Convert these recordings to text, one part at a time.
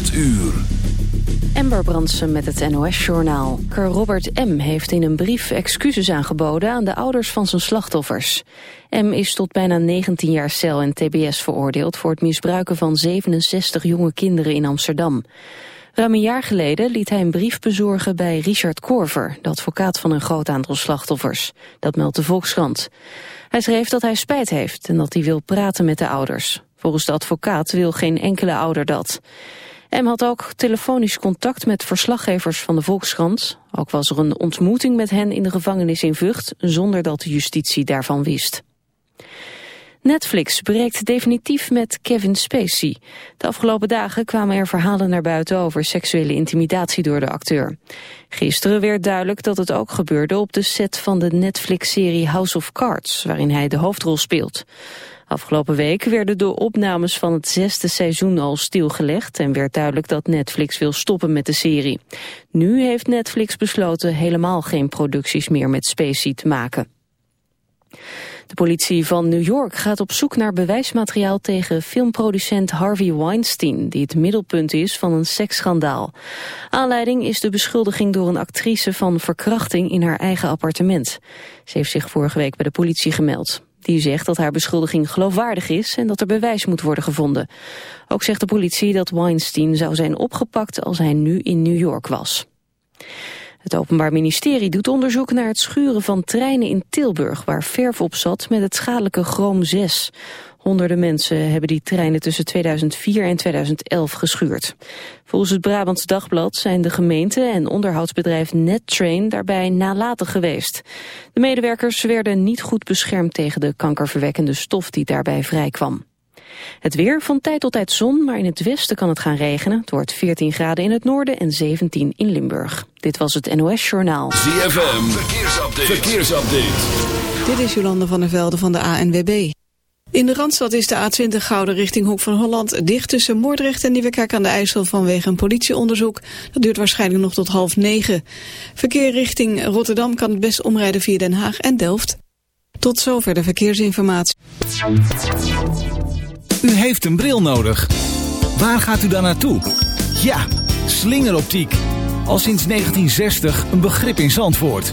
8 uur. Ember Brandsen met het NOS-journaal. Robert M. heeft in een brief excuses aangeboden aan de ouders van zijn slachtoffers. M. is tot bijna 19 jaar cel en tbs veroordeeld... voor het misbruiken van 67 jonge kinderen in Amsterdam. Ruim een jaar geleden liet hij een brief bezorgen bij Richard Korver... de advocaat van een groot aantal slachtoffers. Dat meldt de Volkskrant. Hij schreef dat hij spijt heeft en dat hij wil praten met de ouders. Volgens de advocaat wil geen enkele ouder dat. M had ook telefonisch contact met verslaggevers van de Volkskrant. Ook was er een ontmoeting met hen in de gevangenis in Vught... zonder dat de justitie daarvan wist. Netflix breekt definitief met Kevin Spacey. De afgelopen dagen kwamen er verhalen naar buiten over seksuele intimidatie door de acteur. Gisteren werd duidelijk dat het ook gebeurde op de set van de Netflix-serie House of Cards, waarin hij de hoofdrol speelt. Afgelopen week werden de opnames van het zesde seizoen al stilgelegd en werd duidelijk dat Netflix wil stoppen met de serie. Nu heeft Netflix besloten helemaal geen producties meer met Spacey te maken. De politie van New York gaat op zoek naar bewijsmateriaal tegen filmproducent Harvey Weinstein, die het middelpunt is van een seksschandaal. Aanleiding is de beschuldiging door een actrice van verkrachting in haar eigen appartement. Ze heeft zich vorige week bij de politie gemeld. Die zegt dat haar beschuldiging geloofwaardig is en dat er bewijs moet worden gevonden. Ook zegt de politie dat Weinstein zou zijn opgepakt als hij nu in New York was. Het Openbaar Ministerie doet onderzoek naar het schuren van treinen in Tilburg... waar verf op zat met het schadelijke chroom 6. Honderden mensen hebben die treinen tussen 2004 en 2011 geschuurd. Volgens het Brabants Dagblad zijn de gemeente en onderhoudsbedrijf NetTrain daarbij nalatig geweest. De medewerkers werden niet goed beschermd tegen de kankerverwekkende stof die daarbij vrijkwam. Het weer van tijd tot tijd zon, maar in het westen kan het gaan regenen. Het wordt 14 graden in het noorden en 17 in Limburg. Dit was het NOS Journaal. ZFM, verkeersupdate. verkeersupdate. Dit is Jolande van der Velde van de ANWB. In de Randstad is de A20 Gouden richting Hoek van Holland dicht tussen Moordrecht en Nieuwekerk aan de IJssel vanwege een politieonderzoek. Dat duurt waarschijnlijk nog tot half negen. Verkeer richting Rotterdam kan het best omrijden via Den Haag en Delft. Tot zover de verkeersinformatie. U heeft een bril nodig. Waar gaat u dan naartoe? Ja, slingeroptiek. Al sinds 1960 een begrip in Zandvoort.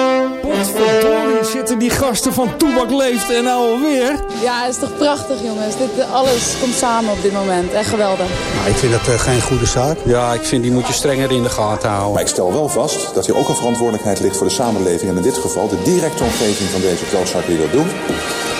Potverdorie zitten die gasten van Toebak Leeft en nou alweer. Ja, het is toch prachtig jongens. Dit, alles komt samen op dit moment. Echt geweldig. Nou, ik vind dat uh, geen goede zaak. Ja, ik vind die moet je strenger in de gaten houden. Maar ik stel wel vast dat hier ook een verantwoordelijkheid ligt voor de samenleving. En in dit geval de directe omgeving van deze klootzak die dat doen.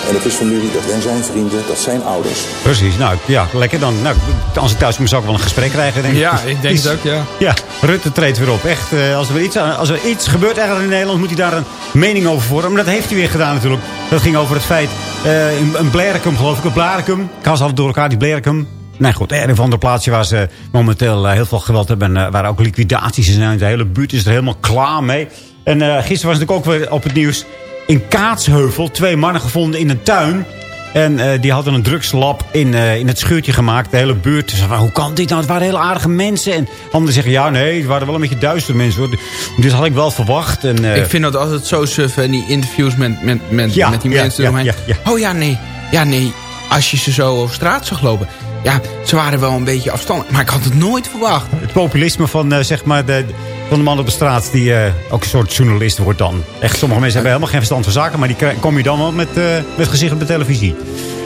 En het is familie, dat zijn zijn vrienden, dat zijn ouders. Precies, nou ja, lekker dan. Nou, als ik thuis kom, zou ik wel een gesprek krijgen, denk ik. Ja, ik denk het ook, ja. Ja, Rutte treedt weer op. Echt, uh, als, er iets, als er iets gebeurt eigenlijk in Nederland, moet hij daar een mening over vormen. Maar dat heeft hij weer gedaan natuurlijk. Dat ging over het feit, uh, een Blericum geloof ik, een Blaricum. Ik haal ze af door elkaar, die Blericum. Nee, goed, er een van de plaatsje waar ze momenteel uh, heel veel geweld hebben. En waar ook liquidaties zijn. De hele buurt is er helemaal klaar mee. En gisteren was het ook weer op het nieuws in Kaatsheuvel twee mannen gevonden in een tuin. En eh, die hadden een drugslab in, eh, in het schuurtje gemaakt. De hele buurt. Van, hoe kan dit nou? Het waren hele aardige mensen. En anderen zeggen, ja nee, het waren wel een beetje duistere mensen. Hoor. Dus had ik wel verwacht. En, uh, ik vind dat altijd zo suf. En die interviews met, met, met, Ja, met die mensen ja, ja, ja. Oh ja, nee. Ja, nee. Als je ze zo over straat zag lopen. Ja, ze waren wel een beetje afstandelijk. Maar ik had het nooit verwacht. het populisme van, eh, zeg maar, de, van de man op de straat... die eh, ook een soort journalist wordt dan. Echt, sommige mensen hebben helemaal geen verstand van zaken... maar die krijg- kom je dan wel met, eh, met gezicht op de televisie.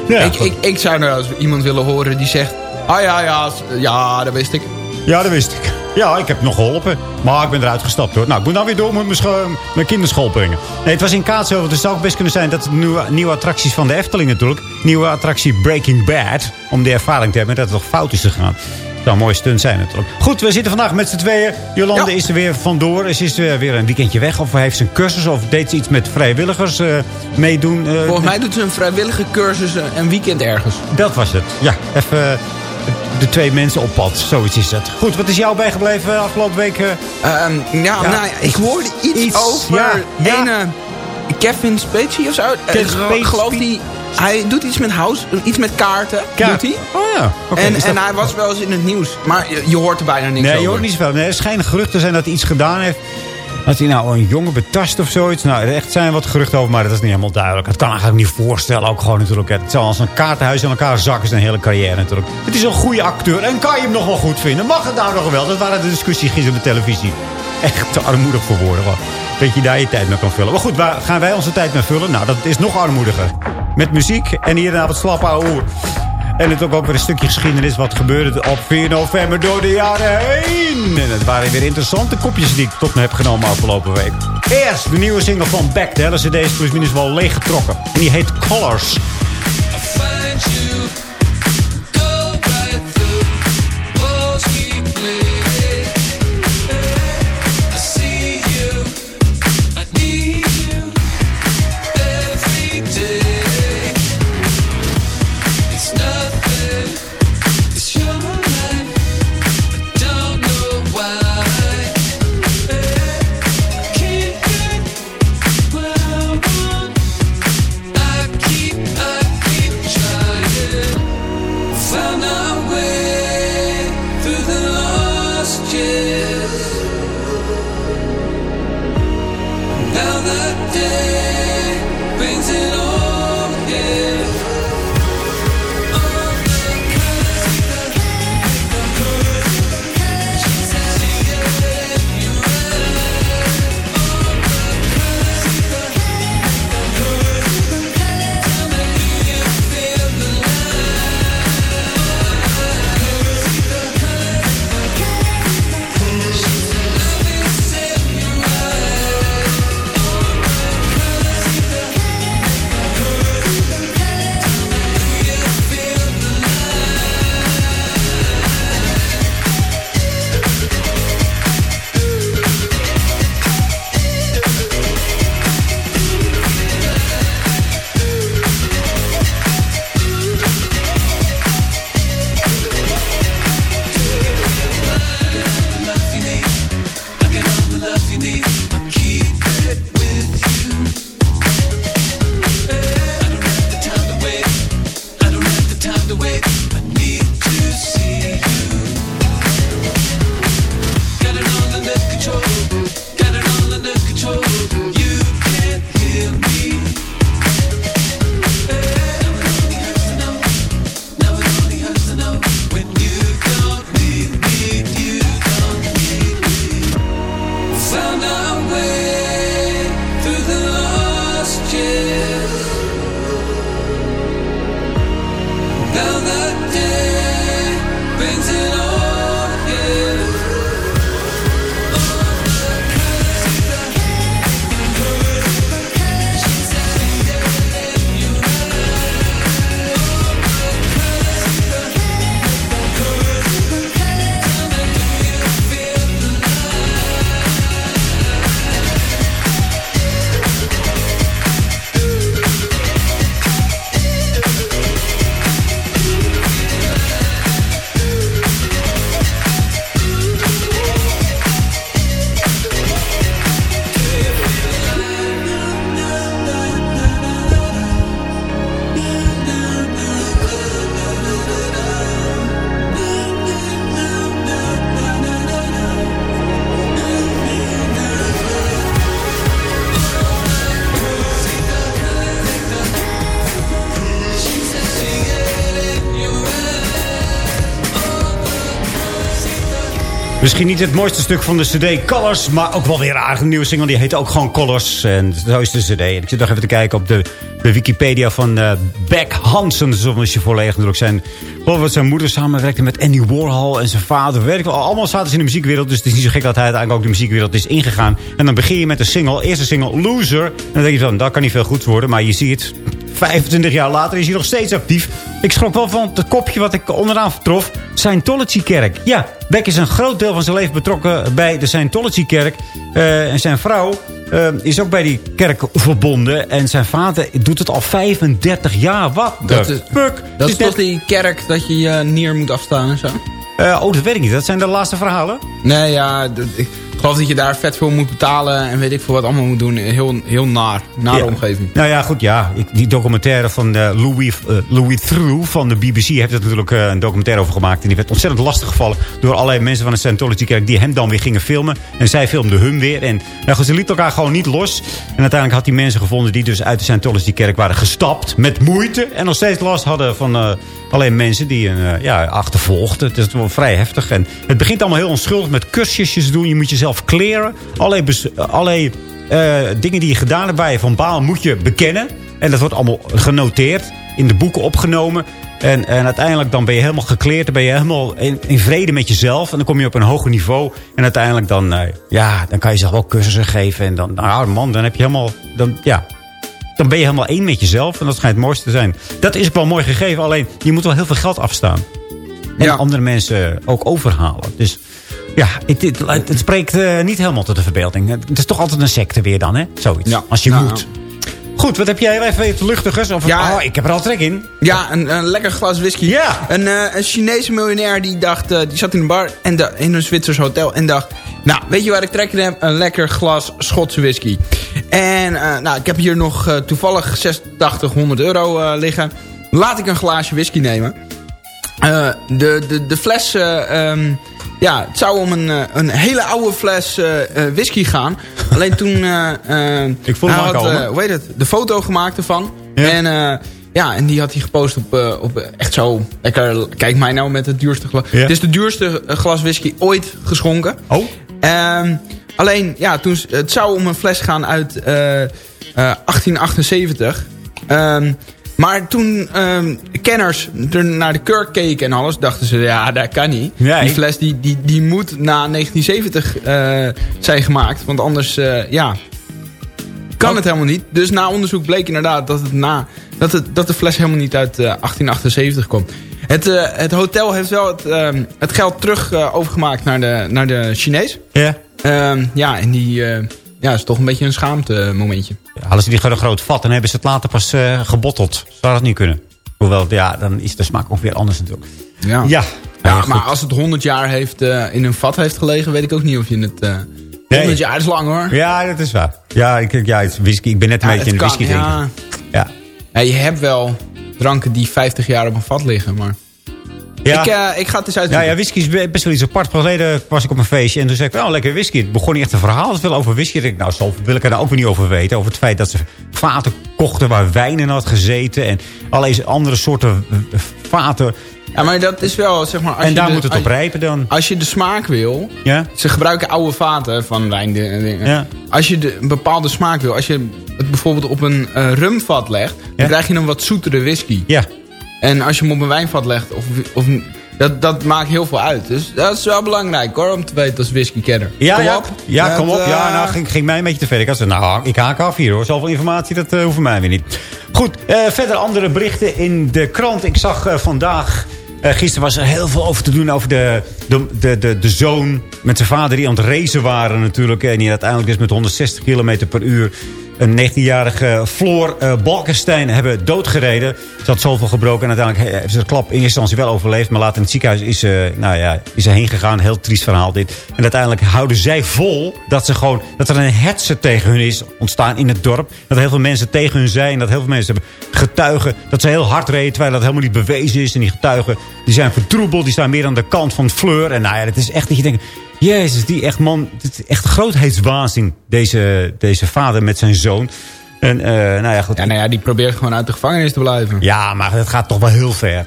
Ja, ik, ik, ik zou nou als iemand willen horen die zegt... Ah ja, ja, ja, dat wist ik. Ja, dat wist ik. Ja, ik heb nog geholpen. Maar ik ben eruit gestapt hoor. Nou, ik moet nou weer door met mijn, mijn kinderschool brengen. Nee, het was in Kaatsheuvel. Dus het zou ook best kunnen zijn dat het nieuwe, nieuwe attracties van de Efteling natuurlijk. Nieuwe attractie Breaking Bad. Om de ervaring te hebben dat het toch fout is gegaan. Dat zou een mooie stunt zijn natuurlijk. Goed, we zitten vandaag met z'n tweeën. Jolande is er weer vandoor. Ze is eh, weer een weekendje weg. Of heeft ze een cursus. Of deed ze iets met vrijwilligers eh, meedoen. eh, Volgens mij doet ze een vrijwillige cursus een weekend ergens. Dat was het. Ja, even de twee mensen op pad. Zoiets is het. Goed, wat is jou bijgebleven afgelopen week? eh? Ehm, Ja. nou ja, ik hoorde iets, Iets, over ja, ja. een Kevin Spacey of zo. Eh, Kevin Spacey. geloof die, hij doet iets met house, iets met kaarten. Kaart. Doet hij? Oh ja. En, dat- en hij was wel eens in het nieuws. Maar je, je hoort er bijna niks Nee, over. je hoort niet zoveel. Nee, er schijnen geruchten zijn dat hij iets gedaan heeft. Dat hij nou een jongen betast of zoiets. Nou, er echt zijn wat geruchten over, maar dat is niet helemaal duidelijk. Dat kan eigenlijk niet voorstellen. Ook gewoon natuurlijk. Het zou als een kaartenhuis in elkaar zakken zijn hele carrière natuurlijk. Het is een goede acteur. En kan je hem nog wel goed vinden? Mag het nou nog wel? Dat waren de discussies gisteren op de televisie. Echt te armoedig voor woorden. Dat je daar je tijd mee kan vullen. Maar goed, waar gaan wij onze tijd mee vullen? Nou, dat is nog armoediger. Met muziek en hierna wat slap ouwe. En het ook, weer een stukje geschiedenis. Wat gebeurde op 4 november door de jaren heen. En het waren weer interessante kopjes die ik tot me heb genomen afgelopen week. Eerst de nieuwe single van Beck. De hele cd is plus minus wel leeggetrokken. En die heet Colors. Misschien niet het mooiste stuk van de cd Colors, maar ook wel weer een nieuwe single. Die heet ook gewoon Colors. En zo is de cd. En ik zit nog even te kijken op de, de Wikipedia van uh, Beck Hansen. Zoals je volledig natuurlijk zijn. Geloof zijn moeder samenwerkte met Andy Warhol en zijn vader. Weet ik. Allemaal zaten ze in de muziekwereld. Dus het is niet zo gek dat hij uiteindelijk ook de muziekwereld is ingegaan. En dan begin je met de single. Eerste single Loser. En dan denk je van, dat kan niet veel goed worden. Maar je ziet 25 jaar later is hij nog steeds actief. Ik schrok wel van het kopje wat ik onderaan trof. Scientology-kerk. Ja, Beck is een groot deel van zijn leven betrokken bij de Scientology-kerk. Uh, en zijn vrouw uh, is ook bij die kerk verbonden. En zijn vader doet het al 35 jaar. Wat dat de is, fuck? Dat is toch die kerk dat je je nier moet afstaan en zo? Uh, oh, dat weet ik niet. Dat zijn de laatste verhalen? Nee, ja... Ik geloof dat je daar vet veel moet betalen en weet ik veel wat allemaal moet doen. Heel, heel naar. Ja. omgeving. Nou ja, goed, ja. Ik, die documentaire van uh, Louis, uh, Louis Theroux van de BBC heeft er natuurlijk uh, een documentaire over gemaakt. En die werd ontzettend lastig gevallen door allerlei mensen van de Scientology-kerk die hem dan weer gingen filmen. En zij filmden hun weer. En nou, ze lieten elkaar gewoon niet los. En uiteindelijk had hij mensen gevonden die dus uit de Scientology-kerk waren gestapt met moeite. En nog steeds last hadden van alleen mensen die een ja, achtervolgden. Het is wel vrij heftig. En het begint allemaal heel onschuldig met kursjes doen. Je moet jezelf kleren. Allerlei, allerlei uh, dingen die je gedaan hebt waar je van baal moet je bekennen. En dat wordt allemaal genoteerd. In de boeken opgenomen. En, en uiteindelijk dan ben je helemaal gekleerd. Dan ben je helemaal in, in, vrede met jezelf. En dan kom je op een hoger niveau. En uiteindelijk dan, uh, ja, dan kan je zelf ook cursussen geven. En dan, nou man, dan heb je helemaal... Dan, ja, dan ben je helemaal één met jezelf. En dat schijnt het mooiste te zijn. Dat is ook wel mooi gegeven. Alleen, je moet wel heel veel geld afstaan. En ja. andere mensen ook overhalen. Dus ja, het, het, het spreekt uh, niet helemaal tot de verbeelding. Het is toch altijd een secte weer dan, hè? Zoiets. Ja. Als je nou, moet. Goed, wat heb jij even iets luchtigers? Of ja, oh, ik heb er al trek in. Ja, een, een lekker glas whisky. Ja. Een, uh, een Chinese miljonair die dacht, uh, die zat in een bar en de, in een Zwitsers hotel en dacht... Nou, weet je waar ik trek in heb? Een lekker glas Schotse whisky. En uh, nou, ik heb hier nog toevallig 86, 100 euro liggen. Laat ik een glaasje whisky nemen. de, de, de fles... Um, ja, het zou om een, een hele oude fles uh, uh, whisky gaan. Alleen toen... Uh, ik vond hij had, hoe heet het, de foto gemaakt ervan. Ja. En, ja, en die had hij gepost op, op echt zo... Lekker, kijk mij nou met het duurste glas. Ja. Het is de duurste glas whisky ooit geschonken. Oh. alleen, ja, toen, het zou om een fles gaan uit 1878. Maar toen um, kenners er naar de kurk keken en alles, dachten ze, ja, dat kan niet. Nee. Die fles die, die, die moet na 1970 uh, zijn gemaakt, want anders, uh, ja, kan het helemaal niet. Dus na onderzoek bleek inderdaad dat, het na, dat, het, dat de fles helemaal niet uit uh, 1878 komt. Het, uh, het hotel heeft wel het, um, het geld terug overgemaakt naar de, naar de Chinees. Ja. Um, ja, en die... Ja, is toch een beetje een schaamte momentje. Hadden ze die gewoon een groot vat en hebben ze het later pas uh, gebotteld. Zou dat niet kunnen? Hoewel, ja, dan is de smaak ook weer anders natuurlijk. Ja, ja, ja maar als het 100 jaar heeft, uh, in een vat heeft gelegen, weet ik ook niet of je het... Uh, 100 nee. jaar is lang hoor. Ja, dat is waar. Ja, ik, ja het whisky, ik ben net een ja, beetje in de whisky drinken. Ja. Ja. ja. Je hebt wel dranken die 50 jaar op een vat liggen, maar... Ja. Ik, uh, ik ga het eens. Ja, ja, whisky is best wel iets apart. Geleden was ik op een feestje en toen zei ik, oh, lekker whisky. Het begon niet echt een verhaal veel over whisky. Ik dacht, nou, zo wil ik er nou ook weer niet over weten. Over het feit dat ze vaten kochten waar wijn in had gezeten. En allerlei andere soorten vaten. Ja, maar dat is wel, zeg maar... Als en daar je de, moet het op rijpen dan. Als je de smaak wil... Ja? Ze gebruiken oude vaten van wijn en dingen. Ja. Als je de, een bepaalde smaak wil... Als je het bijvoorbeeld op een uh, rumvat legt... Dan Ja. krijg je een wat zoetere whisky. Ja. En als je hem op een wijnvat legt... Of, of, dat, dat maakt heel veel uit. Dus dat is wel belangrijk hoor, om te weten als whisky-kenner. Ja, kom ja. op. Ja, Dat, kom op. Ja, uh, nou ging, ging mij een beetje te ver. Ik had nou, ik haak af hier hoor. Zoveel informatie, dat uh, hoeft voor mij weer niet. Goed, uh, verder andere berichten in de krant. Ik zag uh, vandaag... Uh, gisteren was er heel veel over te doen over de, de, de, de, de zoon met zijn vader die aan het racen waren natuurlijk. En die uiteindelijk dus met 160 km per uur een 19-jarige Floor uh, Balkenstein hebben doodgereden. Ze had zoveel gebroken en uiteindelijk heeft ze de klap in eerste instantie wel overleefd. Maar later in het ziekenhuis is ze, nou ja, is ze heen gegaan. Heel triest verhaal dit. En uiteindelijk houden zij vol dat, ze gewoon, dat er een hetze tegen hun is ontstaan in het dorp. Dat heel veel mensen tegen hun zijn. Dat heel veel mensen getuigen dat ze heel hard reden. Terwijl dat helemaal niet bewezen is. En die getuigen die zijn vertroebeld. Die staan meer aan de kant van Fleur. En nou ja, het is echt dat je denkt... Jezus, die echt man, het is echt grootheidswaanzin, deze, deze vader met zijn zoon. En, uh, nou ja, goed. Ja, nou ja, die probeert gewoon uit de gevangenis te blijven. Ja, maar het gaat toch wel heel ver.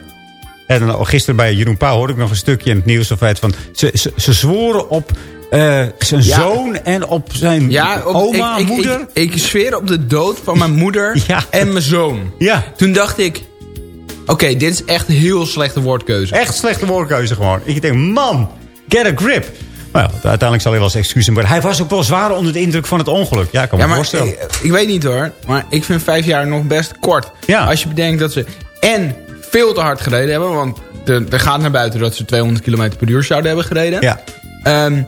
En dan, gisteren bij Jeroen Pauw hoorde ik nog een stukje in het nieuws. Of het van, ze, ze, ze zworen op eh, zijn Ja. zoon en op zijn Ja, op- oma, ik, ik, moeder. Ik, ik zweer op de dood van mijn moeder Ja. en mijn zoon. Ja. Toen dacht ik... Oké, dit is echt een heel slechte woordkeuze. Echt slechte woordkeuze gewoon. Ik denk, man, get a grip. Maar ja, uiteindelijk zal hij wel eens excuses maar Hij was ook wel zwaar onder de indruk van het ongeluk. Ja, ik kan me Ja, voorstellen. ik, ik weet niet hoor. Maar ik vind vijf jaar nog best kort. Ja. Als je bedenkt dat ze en veel te hard gereden hebben. Want er er gaat naar buiten dat ze 200 km per uur zouden hebben gereden. Ja. Ehm,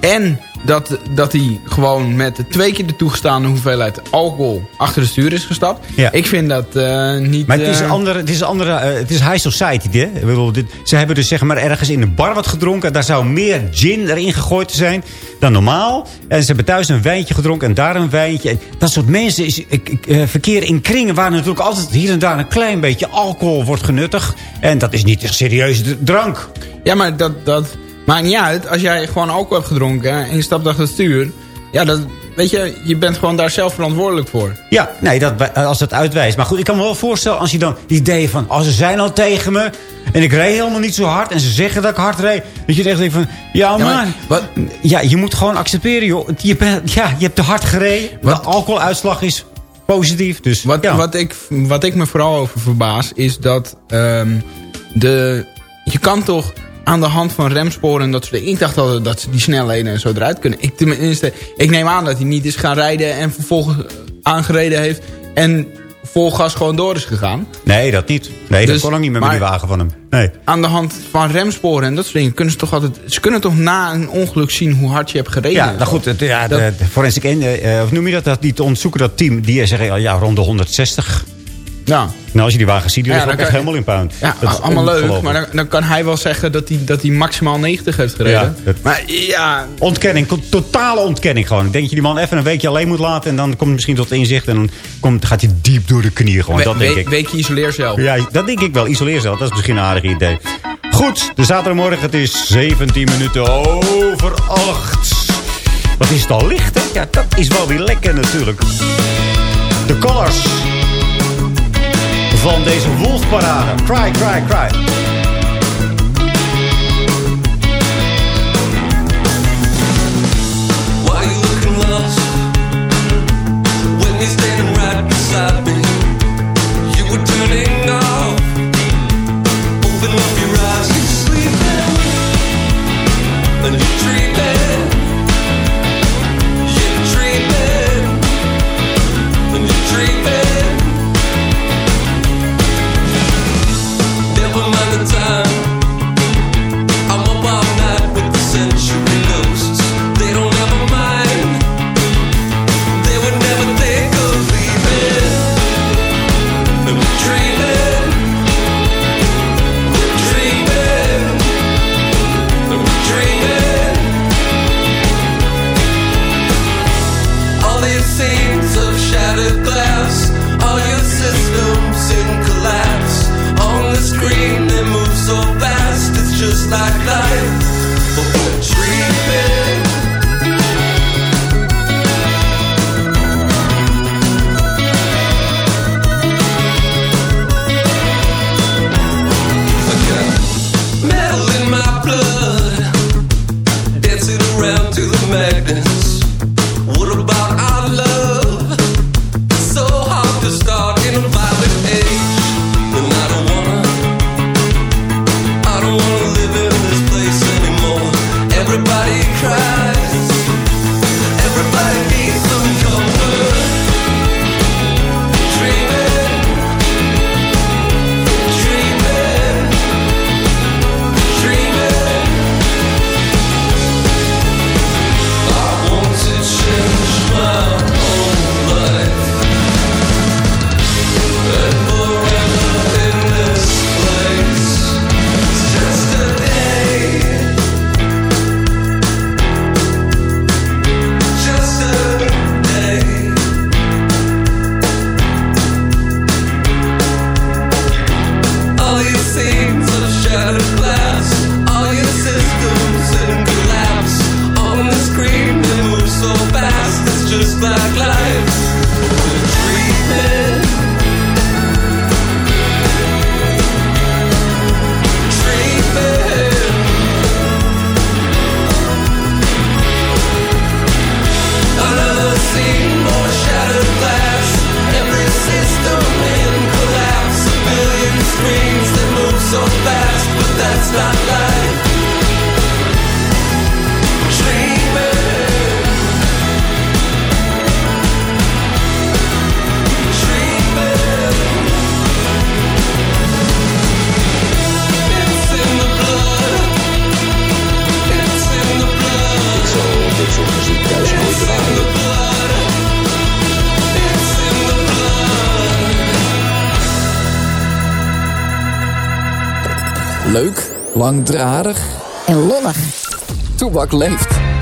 en dat, dat hij gewoon met twee keer de toegestaande hoeveelheid alcohol achter de stuur is gestapt. Ja. Ik vind dat eh, niet... Maar het is, eh, een andere, het is, een andere, eh, het is high society. Hè? Ik bedoel, dit, ze hebben dus zeg maar ergens in een bar wat gedronken. Daar zou meer gin erin gegooid te zijn dan normaal. En ze hebben thuis een wijntje gedronken en daar een wijntje. En dat soort mensen is, ik, ik, eh, verkeren in kringen... waar natuurlijk altijd hier en daar een klein beetje alcohol wordt genuttigd. En dat is niet echt serieuze drank. Ja, maar dat, dat maakt niet uit. Als jij gewoon alcohol hebt gedronken en je stapt achter het stuur... Ja, dat, weet je, je bent gewoon daar zelf verantwoordelijk voor. Ja, nee, dat, als het uitwijst. Maar goed, ik kan me wel voorstellen als je dan het idee van... als ze zijn al tegen me en ik reed helemaal niet zo hard... en ze zeggen dat ik hard reed... dat je echt denkt van... Ja, Ja, maar wat- ja, je moet gewoon accepteren, joh. Je, bent, ja, je hebt te hard gereden. De alcoholuitslag is positief, dus Wat, ja. wat, ik, wat ik me vooral over verbaas is dat ehm, de, je kan toch aan de hand van remsporen en dat soort dingen. Ik dacht al dat ze die snelheden en zo eruit kunnen. Ik, tenminste, ik neem aan dat hij niet is gaan rijden en vervolgens aangereden heeft en vol gas gewoon door is gegaan. Nee, dat niet. Nee, Dus- dat kon ook niet meer met die wagen van hem. Nee. Aan de hand van remsporen en dat soort dingen kunnen ze toch altijd... Ze kunnen toch na een ongeluk zien hoe hard je hebt gereden. Ja, nou goed, het, ja, Dat- de, de forensic, eh, of noem je dat, dat, die te onderzoeken, dat team, die zeggen, ja, rond de 160. Ja. Nou, als je die wagen ziet, die Ja, ligt ook dan echt helemaal in puin. Ja, Dat is allemaal leuk, maar dan, dan kan hij wel zeggen dat hij, dat hij maximaal 90 heeft gereden. Ja, dat- Maar ja, Ontkenning, to- totale ontkenning gewoon. Ik denk dat je die man even een weekje alleen moet laten... en dan komt hij misschien tot inzicht en dan komt, gaat hij diep door de knie gewoon. we, dat denk we- ik. weekje isoleer zelf. Ja, dat denk ik wel. Isoleer zelf, dat is misschien een aardig idee. Goed, de zaterdagmorgen, het is 17 minuten over 8. Wat is het al licht, hè? Ja, dat is wel weer lekker natuurlijk. De colors van deze wolfparade. Cry, cry, cry. Leuk, langdradig en lollig. Toebak leeft.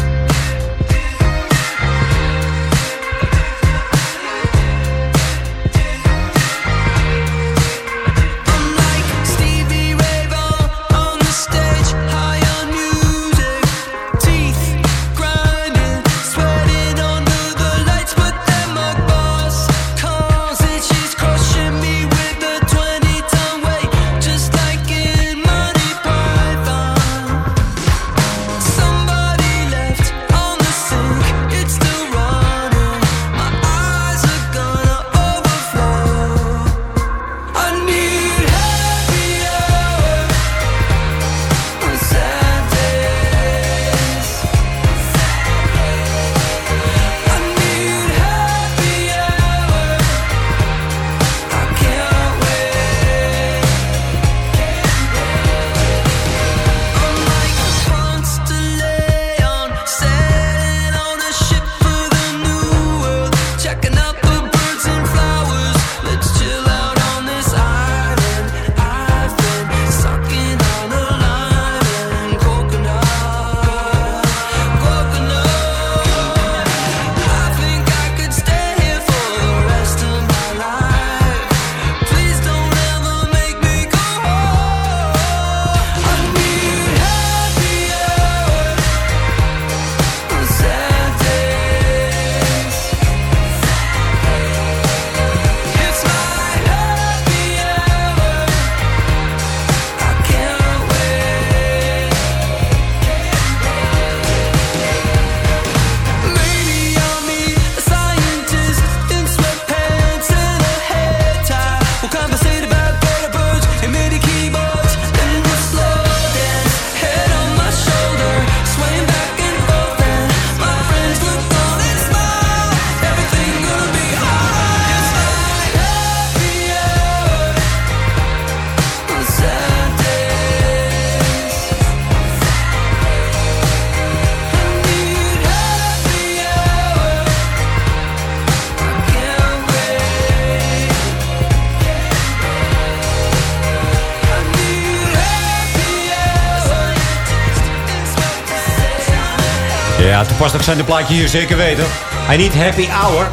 Zijn de plaatje hier zeker weten. I need happy hour.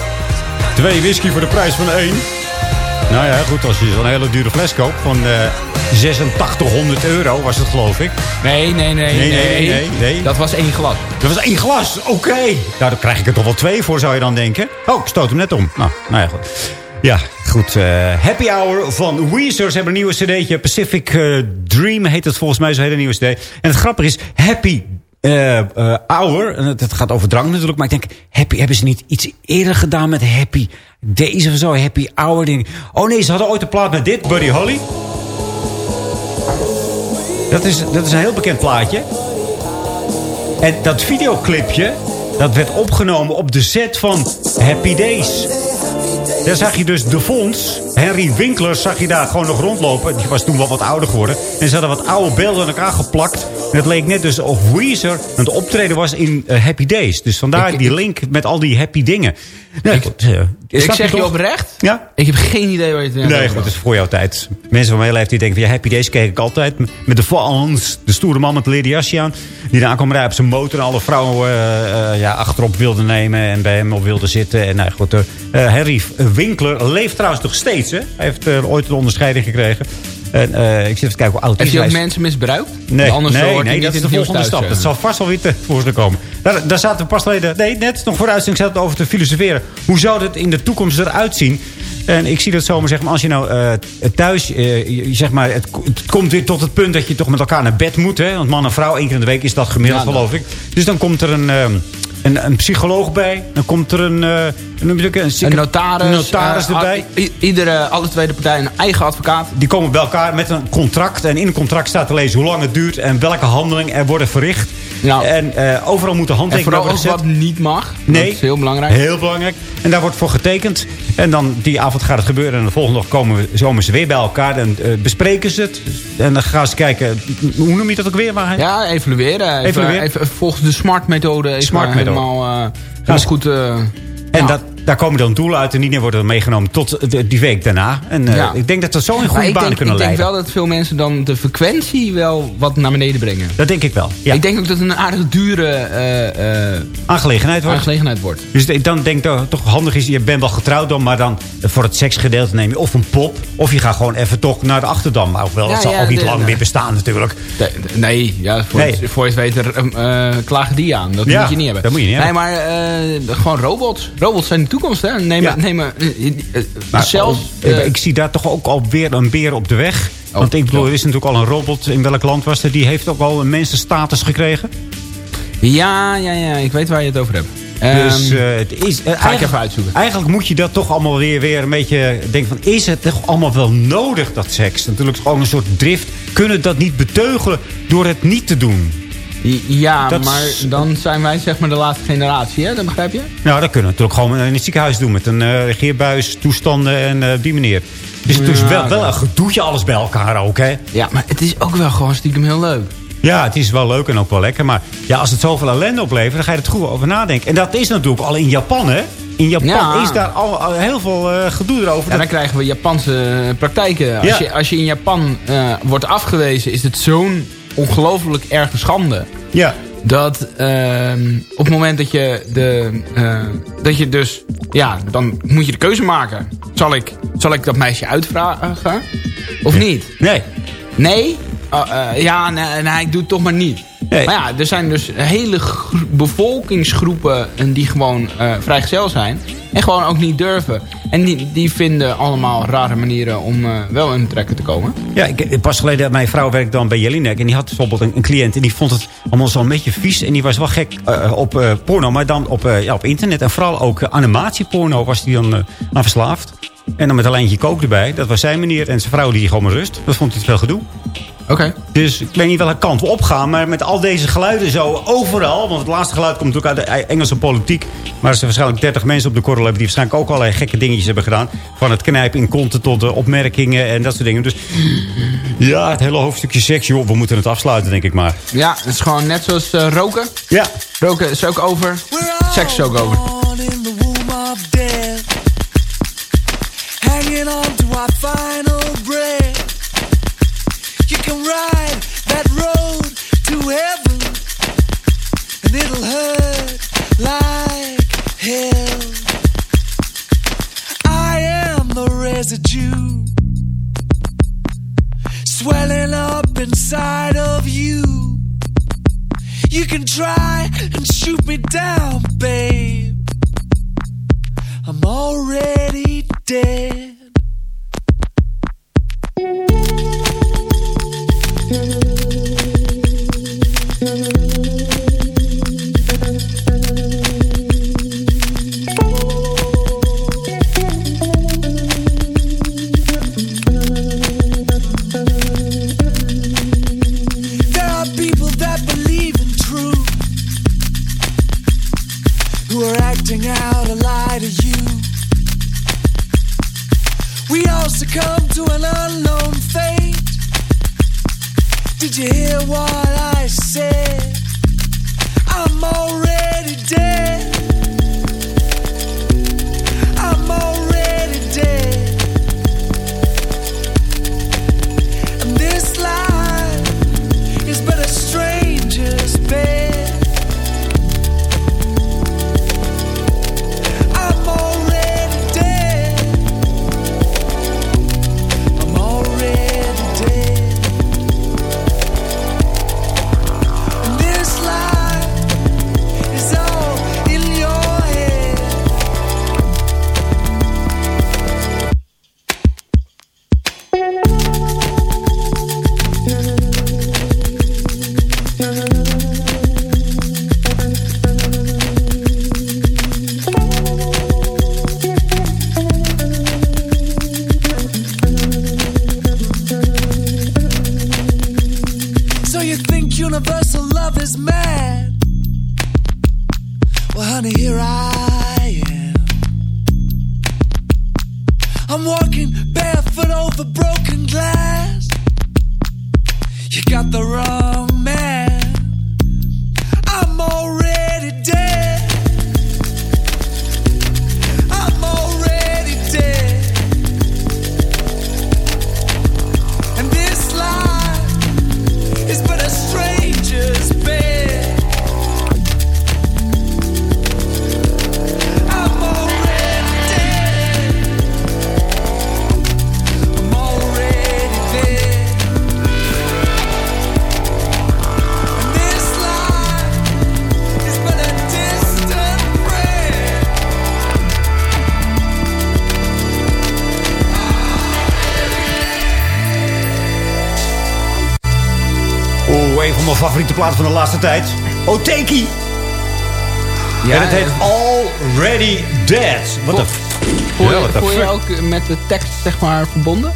Twee whisky voor de prijs van één. Nou ja, goed, als je zo'n hele dure fles koopt van eh 8600 euro was het geloof ik. Nee, nee, nee, Nee, nee, nee, nee. Dat was één glas. Dat was één glas, oké. Nou, daar krijg ik er toch wel twee voor, zou je dan denken. Oh, ik stoot hem net om. Nou, nou ja, goed. Ja, goed. eh, Happy Hour van Weezer. Ze hebben een nieuwe cd'tje. Pacific eh, Dream heet het volgens mij, zo'n hele nieuwe cd. En het grappige is, Happy eh, eh, Hour. En het, gaat over drank natuurlijk. Maar ik denk, Happy, hebben ze niet iets eerder gedaan met Happy? Deze of zo, Happy Hour. Ik. Oh nee, ze hadden ooit een plaat met dit, Buddy Holly. Dat is, dat is een heel bekend plaatje. En dat videoclipje, dat werd opgenomen op de set van Happy Days. Daar zag je dus de Fons, Henry Winkler, zag je daar gewoon nog rondlopen. Die was toen wel wat ouder geworden. En ze hadden wat oude beelden aan elkaar geplakt. En het leek net dus of Weezer aan het optreden was in eh, Happy Days. Dus vandaar die link met al die happy dingen. Nee, goed, eh, Ik snap zeg je oprecht, Ja? ik heb geen idee waar je het in Nee, goed, dat is voor jouw tijd. Mensen van mijn leeftijd die denken van... Ja, Happy Days keek ik altijd met de Fons. De stoere man met een leren jasje aan. Die daar kwam rijden op zijn motor. En alle vrouwen eh, eh, ja, achterop wilden nemen. En bij hem op wilden zitten. En nou, goed, eh, eh, Henry Winkler leeft trouwens nog steeds. Hè? Hij heeft eh, ooit een onderscheiding gekregen. En, eh, ik zit even te kijken hoe oud Heb is je ook mensen misbruikt? Nee, Anders nee, nee niet dat is de volgende stap. Dat zal vast wel weer te komen. Daar, daar zaten we pas geleden, nee, net nog voor de uitzending zaten we over te filosoferen. Hoe zou dat in de toekomst eruit zien? En ik zie dat zomaar, zeg maar, als je nou eh, thuis, eh, zeg maar, het, het komt weer tot het punt dat je toch met elkaar naar bed moet. Hè? Want man en vrouw, één keer in de week is dat gemiddeld, Ja, nou. geloof ik. Dus dan komt er een, ehm, een, een psycholoog bij. Dan komt er een, je dat? een, Een notaris. een notaris eh, erbij. Iedere, alle tweede partij een eigen advocaat. Die komen bij elkaar met een contract. En in een contract staat te lezen hoe lang het duurt... en welke handelingen er worden verricht. En eh, overal moeten En handtekeningen worden gezet. wat niet mag. Nee. Dat is heel belangrijk. Heel belangrijk. En daar wordt voor getekend. En dan die avond gaat het gebeuren. En de volgende dag komen we zomer ze weer bij elkaar. En eh, bespreken ze het. En dan gaan ze kijken... Hoe noem je dat ook weer? Waar hij- Ja, evalueren. Even, Evalueren. even volgens de SMART-methode. even Smart-methode. Helemaal, eh, Gaan helemaal goed... En ja. dat, daar komen dan doelen uit en die worden dan meegenomen tot de- die week daarna. En eh, Ja. ik denk dat dat zo in goede ik banen denk, kunnen ik denk leiden. wel dat veel mensen dan de frequentie wel wat naar beneden brengen. Dat denk ik wel. Ja. Ik denk ook dat het een aardig dure eh, eh, Aangelegenheid wordt. aangelegenheid wordt. Dus ik dan denk ik dat het toch handig is, je bent wel getrouwd dan, maar dan voor het seksgedeelte neem je of een pop, of je gaat gewoon even toch naar de Achterdam. Maar ook wel, Ja, dat zal ook niet de- lang meer bestaan natuurlijk. De- nee, ja, voor, Nee. Het, voor je het er, eh, klagen die aan. Dat moet je niet hebben. dat moet je niet nee, hebben. maar gewoon robots. Robots zijn de toekomst, hè. Neem, Ja. neem, eh, eh, Maar zelfs... eh, ik zie daar toch ook alweer een beer op de weg. Oh, Want ik bedoel, er is natuurlijk al een robot, in welk land was het? Die heeft ook al een mensenstatus gekregen. ja, ja, ja, ik weet waar je het over hebt. Dus Ehm, eh, het is, eh, ga ik eigenlijk- even uitzoeken. Eigenlijk moet je dat toch allemaal weer, weer een beetje denken van... is het toch allemaal wel nodig, dat seks? Natuurlijk gewoon een soort drift. Kunnen dat niet beteugelen door het niet te doen? Ja, Dat maar dan zijn wij zeg maar de laatste generatie, hè? Dat begrijp je? Nou, dat kunnen we natuurlijk gewoon in het ziekenhuis doen... met een eh regeerbuis, toestanden en eh, op die manier. Dus het is Ja, wel, wel een gedoetje alles bij elkaar ook, hè? Ja, maar het is ook wel gewoon stiekem heel leuk. Ja, het is wel leuk en ook wel lekker. Maar ja, als het zoveel ellende oplevert, dan ga je er goed over nadenken. En dat is natuurlijk al in Japan, hè? In Japan Ja. is daar al, al heel veel eh, gedoe erover. Ja, Dat- dan krijgen we Japanse praktijken. Als, je, als je in Japan eh, wordt afgewezen, is het zo'n ongelooflijk erge schande. ja. Dat ehm, op het moment dat je, de, eh, dat je dus... Ja, dan moet je de keuze maken. Zal ik, zal ik dat meisje uitvragen? Of niet? Nee. Nee? Oh, eh, ja, nee, nee, ik doe het toch maar niet. Maar ja, er zijn dus hele gro- bevolkingsgroepen eh, die gewoon eh vrijgezel zijn. En gewoon ook niet durven. En die, die vinden allemaal rare manieren om eh, wel in trekken te komen. Ja, ik, pas geleden, mijn vrouw werkte dan bij Jelinek. En die had bijvoorbeeld een, een cliënt. En die vond het allemaal zo'n beetje vies. En die was wel gek op porno. Maar dan op, ja, op internet. En vooral ook animatieporno was die dan aan verslaafd. En dan met een lijntje kook erbij. Dat was zijn manier. En zijn vrouw die gewoon maar rust. Dat vond hij te veel gedoe. Oké. Dus ik weet niet welke kant we opgaan. Maar met al deze geluiden zo overal. Want het laatste geluid komt natuurlijk uit de Engelse politiek. Maar er zijn waarschijnlijk 30 mensen op de korrel hebben. Die waarschijnlijk ook allerlei gekke dingetjes hebben gedaan. Van het knijpen in konten tot de opmerkingen en dat soort dingen. Dus ja, het hele hoofdstukje seks. Joh, we moeten het afsluiten denk ik maar. Ja, het is gewoon net zoals eh, roken. Ja. Roken is ook over. Seks is ook over. Plaat van de laatste tijd. Oteki. Ja, en het heet Already Dead. Wat de... Voel je, what the voel je ook met de tekst zeg maar verbonden?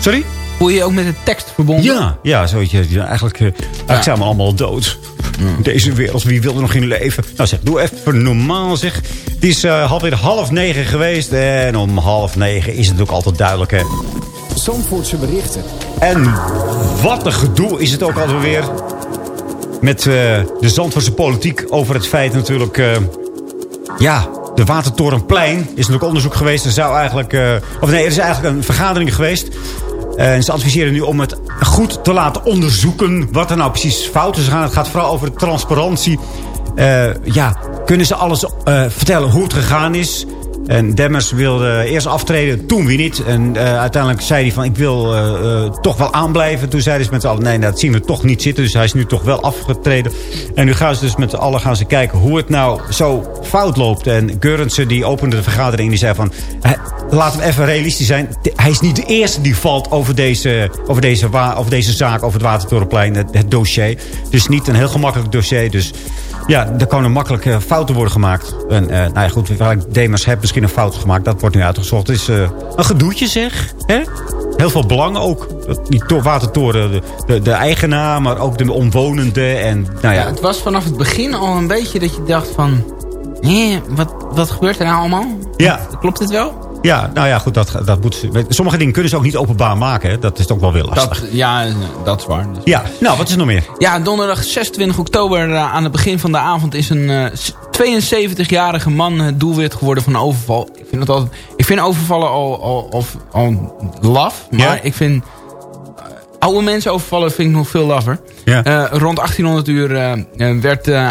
Sorry? Voel je je ook met de tekst verbonden? Ja, ja, zoiets. Eigenlijk, eh, eigenlijk zijn we allemaal dood. Deze wereld, wie wil er nog in leven? Nou zeg, doe even normaal zeg. Het is eh alweer half negen geweest. En om half negen is het ook altijd duidelijk. Hè. Zandvoortse berichten. En wat een gedoe is het ook altijd weer. Met eh, de Zandvoortse politiek over het feit natuurlijk... eh, ja, de Watertorenplein is natuurlijk onderzoek geweest. Er zou eigenlijk... eh, of nee, er is eigenlijk een vergadering geweest. En ze adviseren nu om het goed te laten onderzoeken... wat er nou precies fout is gegaan. Het gaat vooral over transparantie. Ja, kunnen ze alles vertellen hoe het gegaan is... En Demmers wilde eerst aftreden, toen weer niet. En eh, uiteindelijk zei hij van, ik wil eh, eh, toch wel aanblijven. Toen zeiden ze met z'n allen, nee, dat zien we toch niet zitten. Dus hij is nu toch wel afgetreden. En nu gaan ze dus met z'n allen gaan ze kijken hoe het nou zo fout loopt. En Geurensen die opende de vergadering die zei van... laten we even realistisch zijn. Hij is niet de eerste die valt over deze, over deze, over deze zaak, over het Watertorenplein, het, het dossier. Dus niet een heel gemakkelijk dossier. Dus ja, er kunnen makkelijk fouten worden gemaakt. En nou ja, goed, Demers heeft misschien een fout gemaakt. Dat wordt nu uitgezocht. Het is eh, een gedoetje zeg. Hè? Heel veel belangen ook. Die to- watertoren, de, de, de eigenaar, maar ook de omwonenden. En nou Ja, ja, het was vanaf het begin al een beetje dat je dacht van... Hé, wat, wat gebeurt er nou allemaal? ja, Klopt dit wel? Ja, nou ja, goed. Dat, dat moet, sommige dingen kunnen ze ook niet openbaar maken. Hè? Dat is ook wel weer lastig. Dat, ja, dat is waar. Ja, nou, wat is er nog meer? Ja, donderdag 26 oktober eh, aan het begin van de avond is een eh, s- 72-jarige man het doelwit geworden van een overval. Ik vind, het altijd, ik vind overvallen al, al, al, al laf, maar Ja? ik vind eh, oude mensen overvallen vind ik nog veel. Ja. Eh, rond 1800 uur eh, eh, werd eh,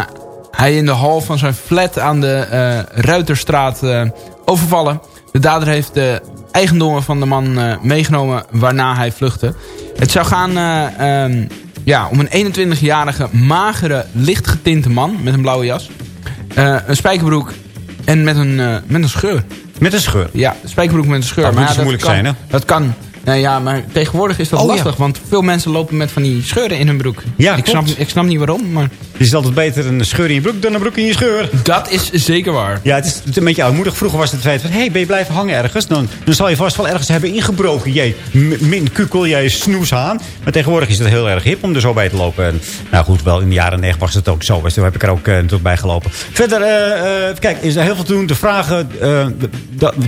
hij in de hal van zijn flat aan de eh, Ruiterstraat eh, overvallen. De dader heeft de eigendommen van de man eh, meegenomen waarna hij vluchtte. Het zou gaan eh, ehm, ja, om een 21-jarige magere lichtgetinte man met een blauwe jas. Eh, een spijkerbroek en met een, met een scheur. Met een scheur. Ja, spijkerbroek met een scheur. Dat moet ja, dus moeilijk kan, zijn, hè? Dat kan. Nou ja, maar tegenwoordig is dat Oh, ja. lastig. Want veel mensen lopen met van die scheuren in hun broek. Ja, ik, snap, ik snap niet waarom, maar Het is altijd beter een scheur in je broek dan een broek in je scheur. dat is zeker waar. Ja, het is het is een beetje oudmoedig. Vroeger was het feit van... hé, hey, ben je blijven hangen ergens? Dan, dan zal je vast wel ergens hebben ingebroken. Jij min kukel, jij snoeshaan. Maar tegenwoordig is het heel erg hip om er zo bij te lopen. En, nou goed, wel in de jaren 90 was het ook zo. Dus toen heb ik er ook eh, bij gelopen. Verder, eh, eh, kijk, is er heel veel te doen. De vragen,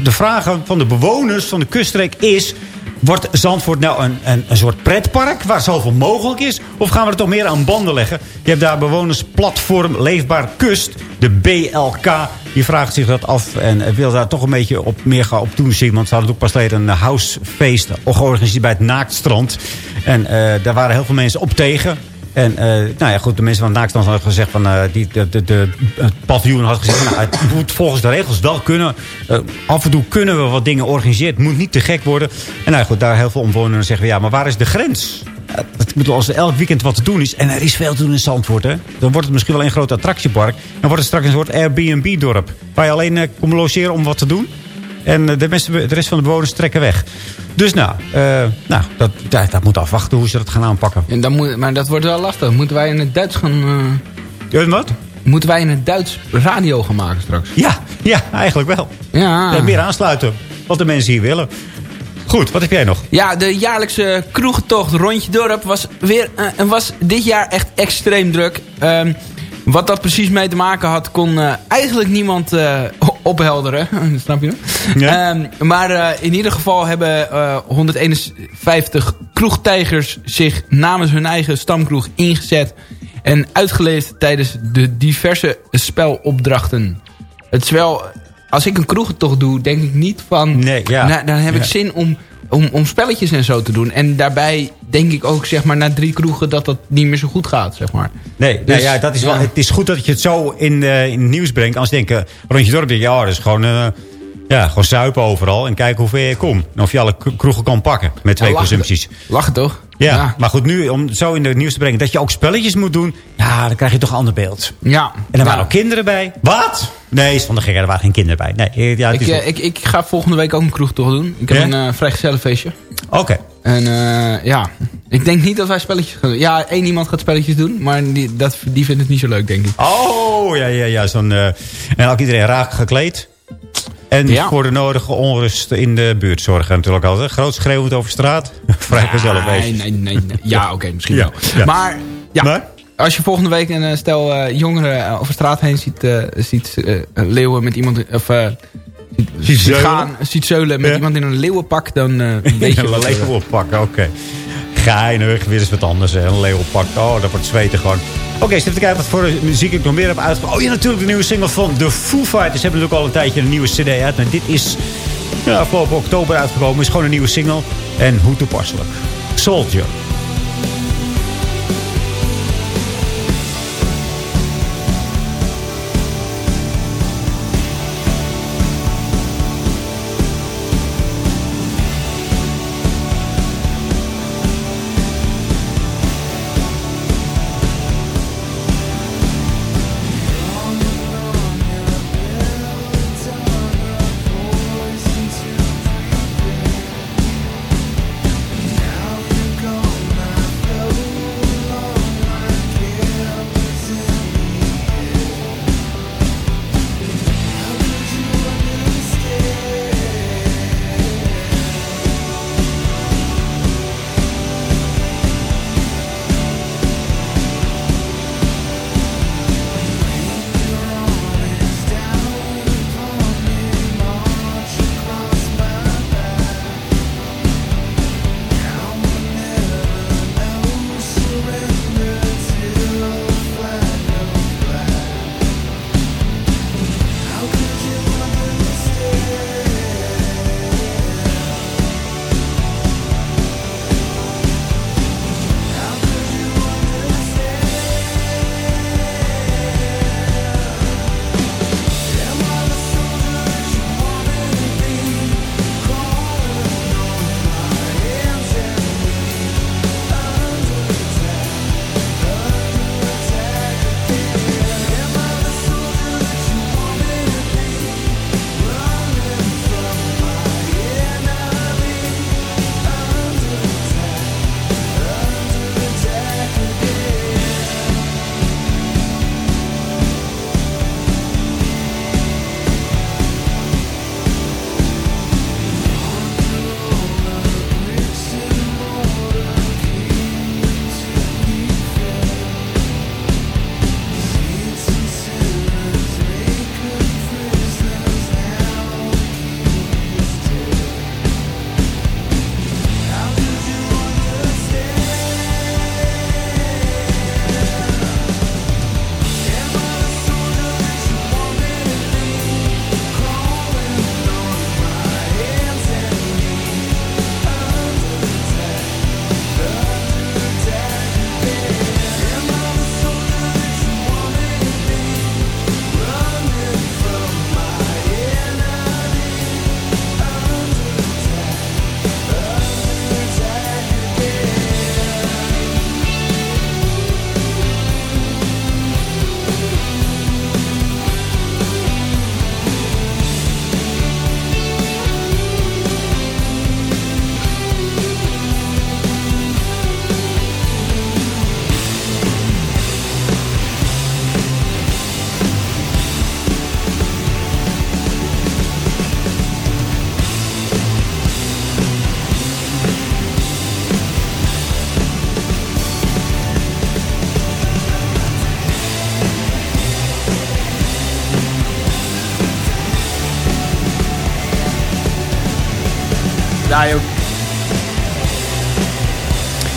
de vragen van de bewoners van de kuststreek is... Wordt Zandvoort nou een, een, een soort pretpark waar zoveel mogelijk is? Of gaan we er toch meer aan banden leggen? Je hebt daar bewonersplatform Leefbaar Kust, de BLK. Die vraagt zich dat af en wil daar toch een beetje op, meer gaan op toezien. Want ze hadden ook pas geleden een housefeest georganiseerd bij het Naaktstrand. En eh, daar waren heel veel mensen op tegen. En eh, nou ja, goed, de mensen van het Naaktstrand hadden gezegd van eh, die, de, de, de, het paviljoen had gezegd van nou, het moet volgens de regels wel kunnen. Eh, af en toe kunnen we wat dingen organiseren. Het moet niet te gek worden. En nou ja, goed, daar heel veel omwonenden zeggen ja, maar waar is de grens? Ja, Ik bedoel, als er elk weekend wat te doen is... en er is veel te doen in Zandvoort, hè... dan wordt het misschien wel een groot attractiepark. Dan wordt het straks een soort Airbnb-dorp... waar je alleen komt logeren om wat te doen. En eh, de, mensen, de rest van de bewoners trekken weg. Dus nou, eh, nou dat, dat, dat moet afwachten hoe ze dat gaan aanpakken. En dan moet, maar dat wordt wel lastig. Moeten wij in het Duits gaan... En wat? moeten wij in het Duits radio gaan maken straks? Ja, ja, eigenlijk wel. Ja. Ja, meer aansluiten. Wat de mensen hier willen. Goed, wat heb jij nog? Ja, de jaarlijkse kroegentocht Rondje Dorp was, weer, en was dit jaar echt extreem druk. Ehm, wat dat precies mee te maken had, kon eigenlijk niemand eh, ophelderen. Snap je? Ja. Ehm, maar eh, in ieder geval hebben eh 151 kroegtijgers zich namens hun eigen stamkroeg ingezet... en uitgeleefd tijdens de diverse spelopdrachten. Het is wel... Als ik een kroegentocht doe, denk ik niet van... Nee, ja. Nou, dan heb ik Ja. zin om, om, om spelletjes en zo te doen. En daarbij denk ik ook, zeg maar, na drie kroegen... dat dat niet meer zo goed gaat, zeg maar. Nee, Dus, nou ja, dat is wel, ja. het is goed dat je het zo in, eh, in het nieuws brengt. Anders denken, rondje dorp, denk je, ja, dat is gewoon, eh, ja, gewoon zuipen overal. En kijken hoe ver je komt. En of je alle kroegen kan pakken met twee Ja, lachen. consumpties. Lachen toch? Ja, maar goed, nu om zo in het nieuws te brengen dat je ook spelletjes moet doen. Ja, dan krijg je toch een ander beeld. Ja. En er waren ook kinderen bij. Wat? Nee, is van de gekke, er waren geen kinderen bij. Nee, ja, het Ik, wel- eh, ik, ik ga volgende week ook een kroegtocht doen. Ik heb Ja? een uh, vrijgezellenfeestje. Oké. En eh, ja, ik, denk niet dat wij spelletjes gaan doen. Ja, één iemand gaat spelletjes doen, maar die, dat, die vindt het niet zo leuk, denk ik. Oh, ja, ja, ja. Zo'n, eh, en ook iedereen raak gekleed. En Ja. voor de nodige onrust in de buurt zorgen natuurlijk altijd. Groot schreeuwend over straat. Vrij gezellig Nee, nee, nee, nee. Ja, oké, misschien Ja, wel. ja. Maar, ja, Maar? als je volgende week een eh, stel eh, jongeren eh, over straat heen ziet, ziet leeuwen met iemand... Of, ziet, ziet zeulen? gaan, ziet zeulen met Ja. iemand in een leeuwenpak, dan weet je een wat leeuwenpak, oké. Geinig, weer eens wat anders. hè. Een leeuwenpak, oh, dat wordt zweten gewoon. Oké, eens even kijken wat voor muziek ik nog meer heb uitgebracht. Oh ja, natuurlijk de nieuwe single van The Foo Fighters. Ze hebben natuurlijk al een tijdje een nieuwe cd uit. En dit is ja, afgelopen oktober uitgekomen. is gewoon een nieuwe single. En hoe toepasselijk. Soldier.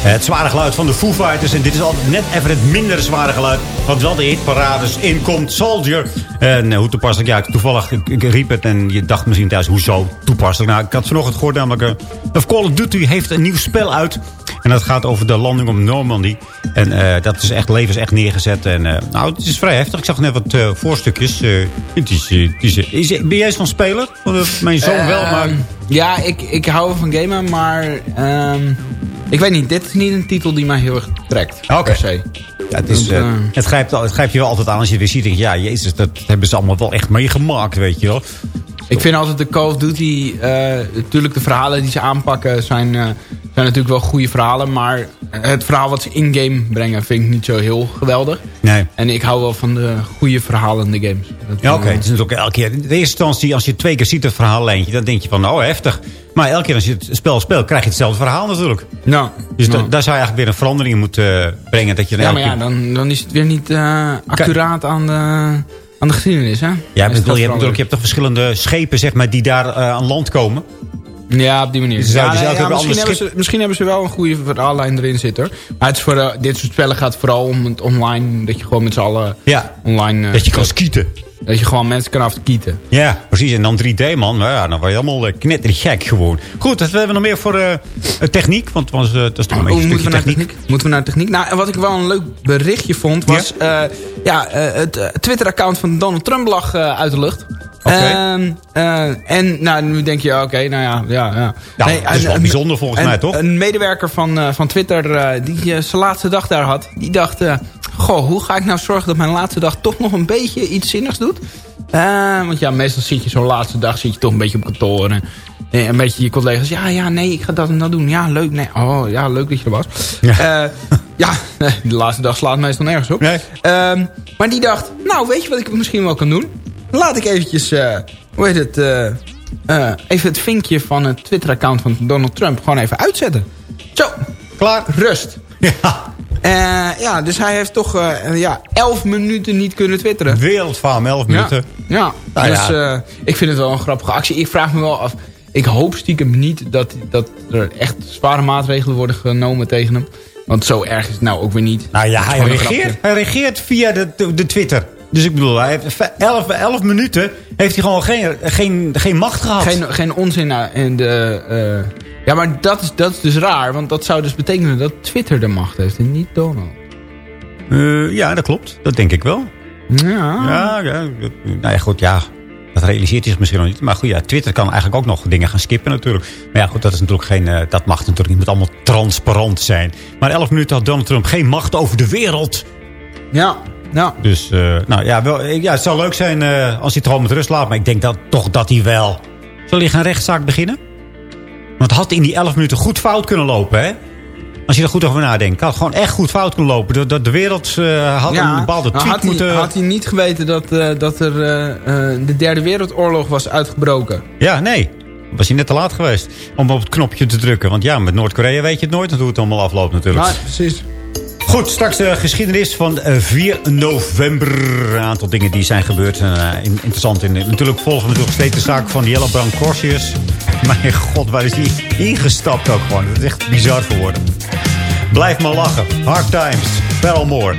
Het zware geluid van de Foo Fighters. En dit is altijd net even het minder zware geluid. Want wel de hitparades in komt Soldier. En hoe toepasselijk. Ja, toevallig ik, ik riep het en je dacht misschien thuis, hoezo toepasselijk? Nou, ik had vanochtend gehoord namelijk... eh, of Call of Duty heeft een nieuw spel uit. En dat gaat over de landing op Normandy. En eh, dat is echt levens echt neergezet. En eh, nou, het is vrij heftig. Ik zag net wat eh, voorstukjes. Het is, is, is, ben jij eens van speler? Mijn zoon wel, maar... Ehm, Ja, ik, ik hou van gamen, maar... ehm, ik weet niet, dit is niet een titel die mij heel erg trekt. Oké. Ja, het, is, eh, het, grijpt, het grijpt je wel altijd aan als je weer ziet. denk je, Ja, jezus, dat hebben ze allemaal wel echt meegemaakt, weet je wel. Ik vind altijd de Call of Duty... eh, natuurlijk de verhalen die ze aanpakken zijn, zijn natuurlijk wel goede verhalen. Maar het verhaal wat ze in-game brengen vind ik niet zo heel geweldig. Nee. En ik hou wel van de goede verhalende games. Dat, Ja, oké. eh, Het is natuurlijk elke keer... In de eerste instantie, als je twee keer ziet het verhaallijntje... dan denk je van, oh, heftig. Maar elke keer als je het spel speelt, krijg je hetzelfde verhaal natuurlijk. Nou, Dus nou. daar zou je eigenlijk weer een verandering in moeten eh, brengen. Dat je Ja, maar ja, dan, dan is het weer niet eh, accuraat aan de, aan de geschiedenis, hè? Ja, bedoel, je, hebt natuurlijk, je hebt toch verschillende schepen zeg maar, die daar aan land komen. Ja, op die manier. Dus Ja, dus ja, misschien, hebben ze, misschien hebben ze wel een goede verhaallijn erin zitten. Maar het is voor, eh, dit soort spellen gaat vooral om het online. Dat je gewoon met z'n allen online... eh, dat je kan skieten. dat je gewoon mensen kan afkieten. Ja, precies. En dan 3D, man. Nou ja, dan word je allemaal eh, knettergek gewoon. Goed, wat hebben we nog meer voor techniek? Want het was, het is toch een Oh, beetje een moeten, we stukje naar techniek. techniek? moeten we naar techniek? Nou, en wat ik wel een leuk berichtje vond, was... Ja, ja het Twitter-account van Donald Trump lag uit de lucht. Ehm, eh, en nou, nu denk je, oké, nou ja, ja, ja. Nou, dat is wel bijzonder volgens en mij, toch? Een medewerker van, eh, van Twitter, eh, die zijn laatste dag daar had, die dacht... goh, hoe ga ik nou zorgen dat mijn laatste dag toch nog een beetje iets zinnigs doet? Want ja, meestal zit je zo'n laatste dag zit je toch een beetje op kantoor. En, en een beetje je collega's, ja, ja, nee, ik ga dat en dat doen. Ja, leuk, nee, oh, ja, leuk dat je er was. Ja, ja nee, de laatste dag slaat meestal nergens op. Nee. Ehm, maar die dacht, nou, weet je wat ik misschien wel kan doen? Laat ik eventjes, eh, hoe heet het, eh, eh, even het vinkje van het Twitter-account van Donald Trump gewoon even uitzetten. Zo, Klaar. rust. Ja, ja, dus hij heeft toch eh, ja, elf minuten niet kunnen twitteren. wereldfaam, 11 Ja, minuten. ja. Nou dus ja. ik vind het wel een grappige actie. Ik vraag me wel af, ik hoop stiekem niet dat, dat er echt zware maatregelen worden genomen tegen hem. Want zo erg is het nou ook weer niet. Nou ja, hij reageert, hij reageert via de, de, de Twitter. Dus ik bedoel, hij heeft 11, 11 minuten heeft hij gewoon geen, geen, geen macht gehad. Geen, geen onzin in de... eh, ja, maar dat is, dat is dus raar. Want dat zou dus betekenen dat Twitter de macht heeft en niet Donald. Eh, ja, dat klopt. Dat denk ik wel. Ja. Ja, ja, nou ja, goed, ja. Dat realiseert hij zich misschien nog niet. Maar goed, ja, Twitter kan eigenlijk ook nog dingen gaan skippen natuurlijk. Maar ja, goed, dat, is natuurlijk geen, eh, dat mag natuurlijk niet. Het moet allemaal transparant zijn. Maar 11 minuten had Donald Trump geen macht over de wereld. Ja, ja. Dus, eh, nou ja, wel, ja, het zou leuk zijn eh, als hij het gewoon met rust laat. Maar ik denk dat, toch dat hij wel... Zal hij gaan rechtszaak beginnen? Want het had in die 11 minuten goed fout kunnen lopen, hè? Als je er goed over nadenkt. Had gewoon echt goed fout kunnen lopen. Dat, de wereld eh, had een bepaalde nou, tweet had, hij, moeten... had hij niet geweten dat, dat er de derde wereldoorlog was uitgebroken? Ja, nee. Was hij net te laat geweest om op het knopje te drukken. Want ja, met Noord-Korea weet je het nooit hoe het allemaal afloopt natuurlijk. Ja, precies. Goed, straks de geschiedenis van eh, 4 november. Een aantal dingen die zijn gebeurd. En, eh, in- interessant. In, natuurlijk volgen we natuurlijk steeds de zaak van Jelle Brand Corsius. Mijn god, waar is die ingestapt ook gewoon. Dat is echt bizar geworden. Blijf maar lachen. Hard times. Paramore.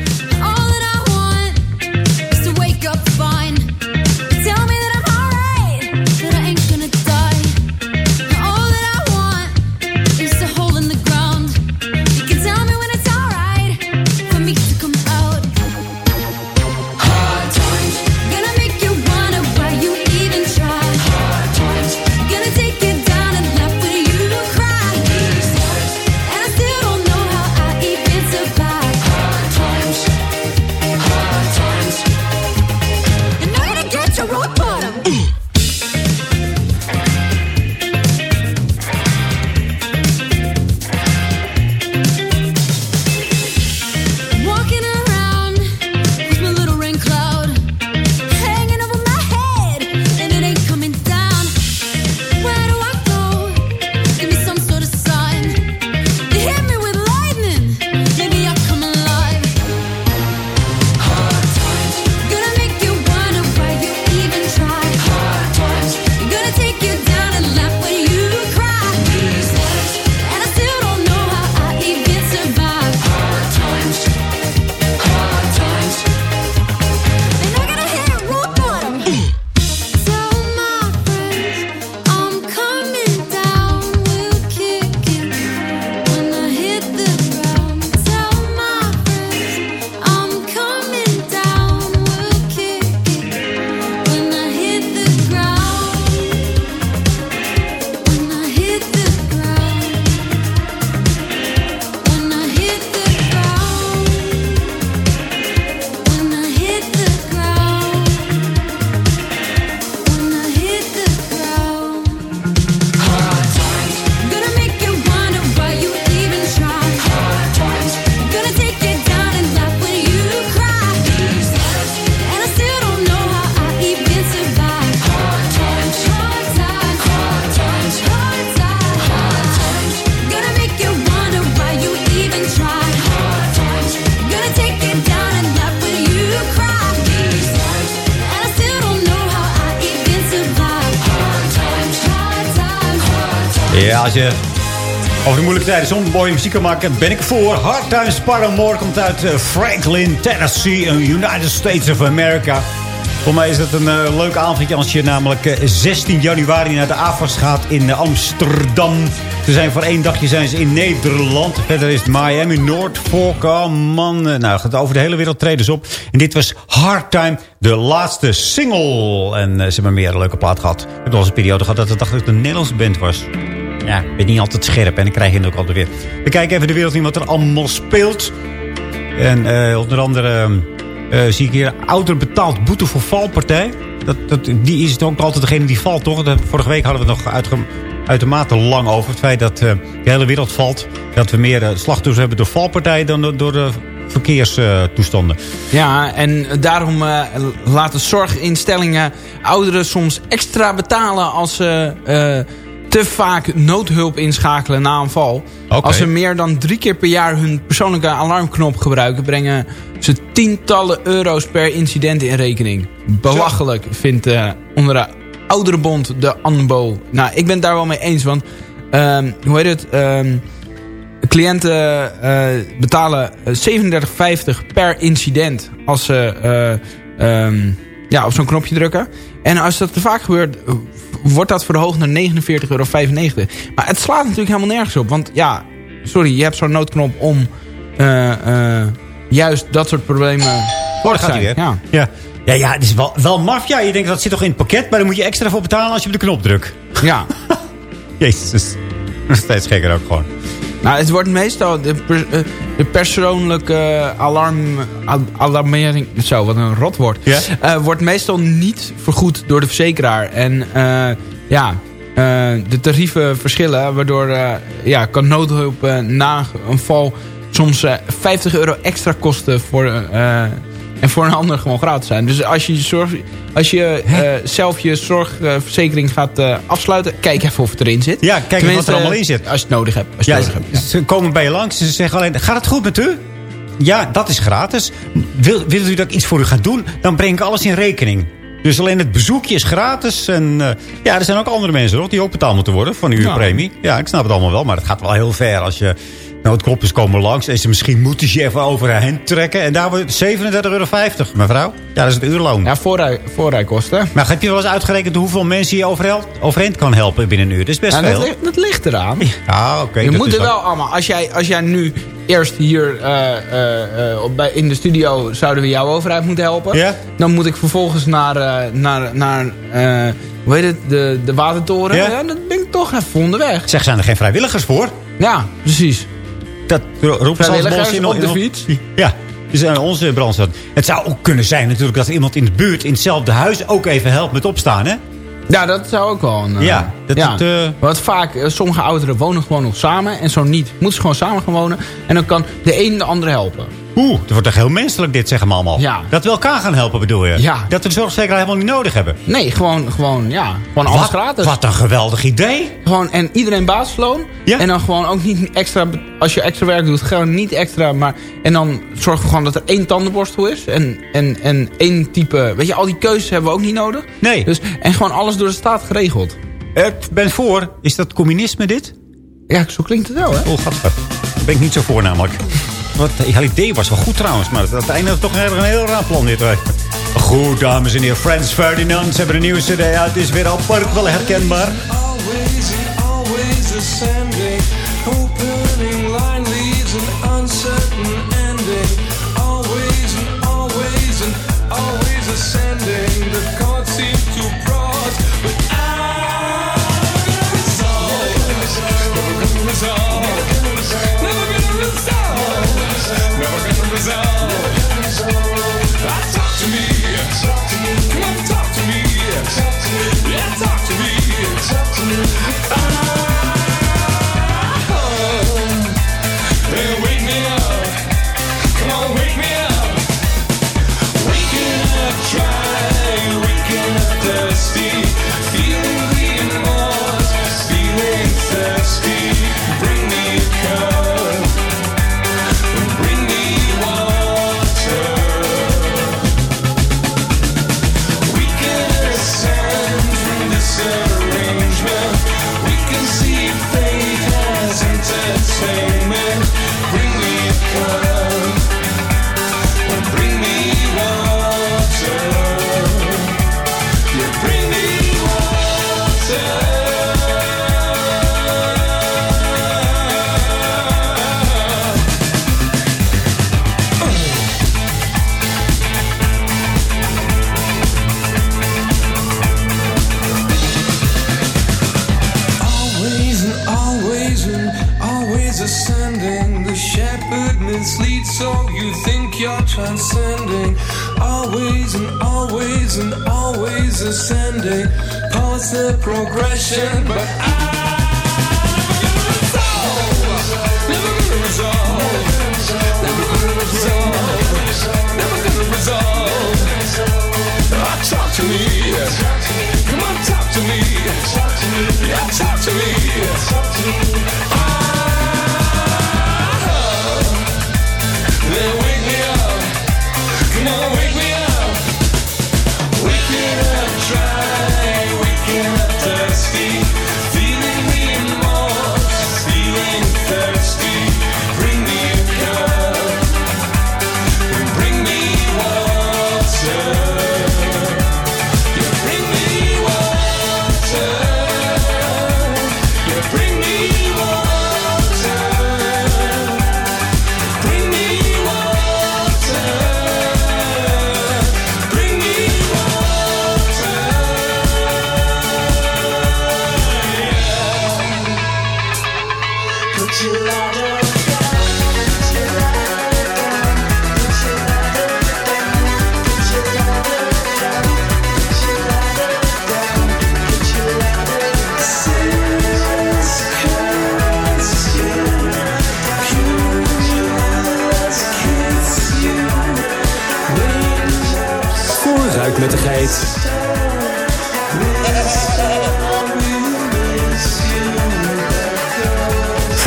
Over de moeilijke tijden zo'n mooie muziek kan maken, ben ik voor. Hard Times Paramore komt uit eh, Franklin, Tennessee, in United States of America. Voor mij is het een eh, leuk avondje als je namelijk eh, 16 januari naar de AFAS gaat in eh, Amsterdam. Ze zijn voor één dagje zijn ze in Nederland. Verder is het Miami, Noordfork, oh man. eh, Nou, gaat over de hele wereld treden ze op. En dit was Hard Time, de laatste single. En eh, ze hebben meer een leuke plaat gehad. Ik heb nog eens een periode gehad dat dacht dat het een Nederlandse band was. Ja, ik ben niet altijd scherp en dan krijg je het ook altijd weer. We kijken even de wereld in wat er allemaal speelt. En eh, onder andere eh, zie ik hier ouder betaald boete voor valpartij. Dat, dat, die is ook altijd degene die valt, toch? Vorige week hadden we het nog uitge, uitermate lang over. Het feit dat eh, de hele wereld valt. Dat we meer slachtoffers hebben door valpartijen dan door, de verkeerstoestanden. Ja, en daarom eh, laten zorginstellingen ouderen soms extra betalen als ze te vaak noodhulp inschakelen na een val. Als ze meer dan drie keer per jaar hun persoonlijke alarmknop gebruiken, brengen ze tientallen euro's per incident in rekening. Belachelijk vindt eh onder de ouderenbond de ANBO. Nou, ik ben het daar wel mee eens, want ehm, hoe heet het? Ehm, cliënten eh, betalen eh, 37,50 per incident als ze eh, ehm, ja, op zo'n knopje drukken. En als dat te vaak gebeurt, eh, wordt dat verhoogd naar 49,95 euro. Maar het slaat natuurlijk helemaal nergens op. Want ja, sorry, je hebt zo'n noodknop om eh, eh, juist dat soort problemen Oh, gaat hij weer. Ja. Ja, ja, ja het is wel, wel maffia. Je denkt dat zit toch in het pakket, maar dan moet je extra voor betalen als je op de knop drukt. Ja. Jezus. Nog steeds gekker ook gewoon. Nou, het wordt meestal de, eh, de persoonlijke alarm, al- alarmering, zo wat een rotwoord, Ja? eh, wordt meestal niet vergoed door de verzekeraar. En eh, ja, de tarieven verschillen, waardoor ja, kan noodhulp na een val soms eh, 50 euro extra kosten voor, en voor een ander gewoon gratis zijn. Dus als je, zorg, als je eh, zelf je zorgverzekering gaat eh, afsluiten, kijk even of het erin zit. Ja, kijk even wat er allemaal in zit. Als je het nodig hebt. Als je Ja, het nodig hebt. ze, ze komen bij je langs. Ze zeggen alleen, gaat het goed met u? Ja, dat is gratis. Wil, wilt u dat ik iets voor u ga doen? Dan breng ik alles in rekening. Dus alleen het bezoekje is gratis. En eh, ja, er zijn ook andere mensen hoor, die ook betaald moeten worden van uw Ja. premie. Ja, ik snap het allemaal wel. Maar het gaat wel heel ver als je... Nou, het kloppers komen langs en ze misschien moeten ze je even over hen trekken. En daar wordt 37,50 euro, mevrouw. Ja, dat is het uurloon. Ja, voorrij, voorrijkosten. Maar heb je wel eens uitgerekend hoeveel mensen je overhel- overeind kan helpen binnen een uur? Dat is best Ja, dat, veel. dat ligt eraan. Ja, oké. je dat moet er ook- wel allemaal. Als jij, als jij nu eerst hier op, bij, in de studio zouden we jou overheid moeten helpen. Ja? Dan moet ik vervolgens naar, eh, naar, naar hoe heet het, de, de watertoren. Ja? Ja? dan ben ik toch even onderweg. Zeg, zijn er geen vrijwilligers voor? Ja, precies. Dat ons in op de fiets? Ja, dus aan onze brandstad. Het zou ook kunnen zijn natuurlijk dat iemand in de buurt... in hetzelfde huis ook even helpt met opstaan, hè? Ja, dat zou ook wel een... eh, Ja, dat ja. het, eh, Want vaak, eh, sommige ouderen wonen gewoon nog samen en zo niet. Moeten ze gewoon samen gaan wonen en dan kan de een de ander helpen. Oeh, het wordt toch heel menselijk dit, zeggen we allemaal. Ja. Dat we elkaar gaan helpen, bedoel je? Ja. Dat we de zorgverzekeraar helemaal niet nodig hebben. Nee, gewoon, gewoon, ja, gewoon alles wat, gratis. Wat een geweldig idee. Gewoon, en iedereen basisloon. Ja. En dan gewoon ook niet extra, als je extra werk doet, gewoon niet extra. Maar, en dan zorgen we gewoon dat er één tandenborstel is. En, en, en één type, weet je, al die keuzes hebben we ook niet nodig. Nee. Dus, en gewoon alles door de staat geregeld. Ik ben voor. Is dat communisme dit? Ja, zo klinkt het wel, hè? Oh, gadver. Daar ben ik niet zo voor namelijk. Wat, het idee was wel goed trouwens. Maar het einde toch een, een heel raar plan dit. Goed, dames en heren. Frans Ferdinand. Ze hebben een nieuwe cd uit. Het is weer apart wel herkenbaar. Always and always ascending. Opening and always and always ascending. Pause the progression, but I. Never gonna resolve. Never gonna resolve. Never gonna resolve. Ah, Talk to me. Talk to me. Yeah, talk to me. Ah, Then wake Wicked.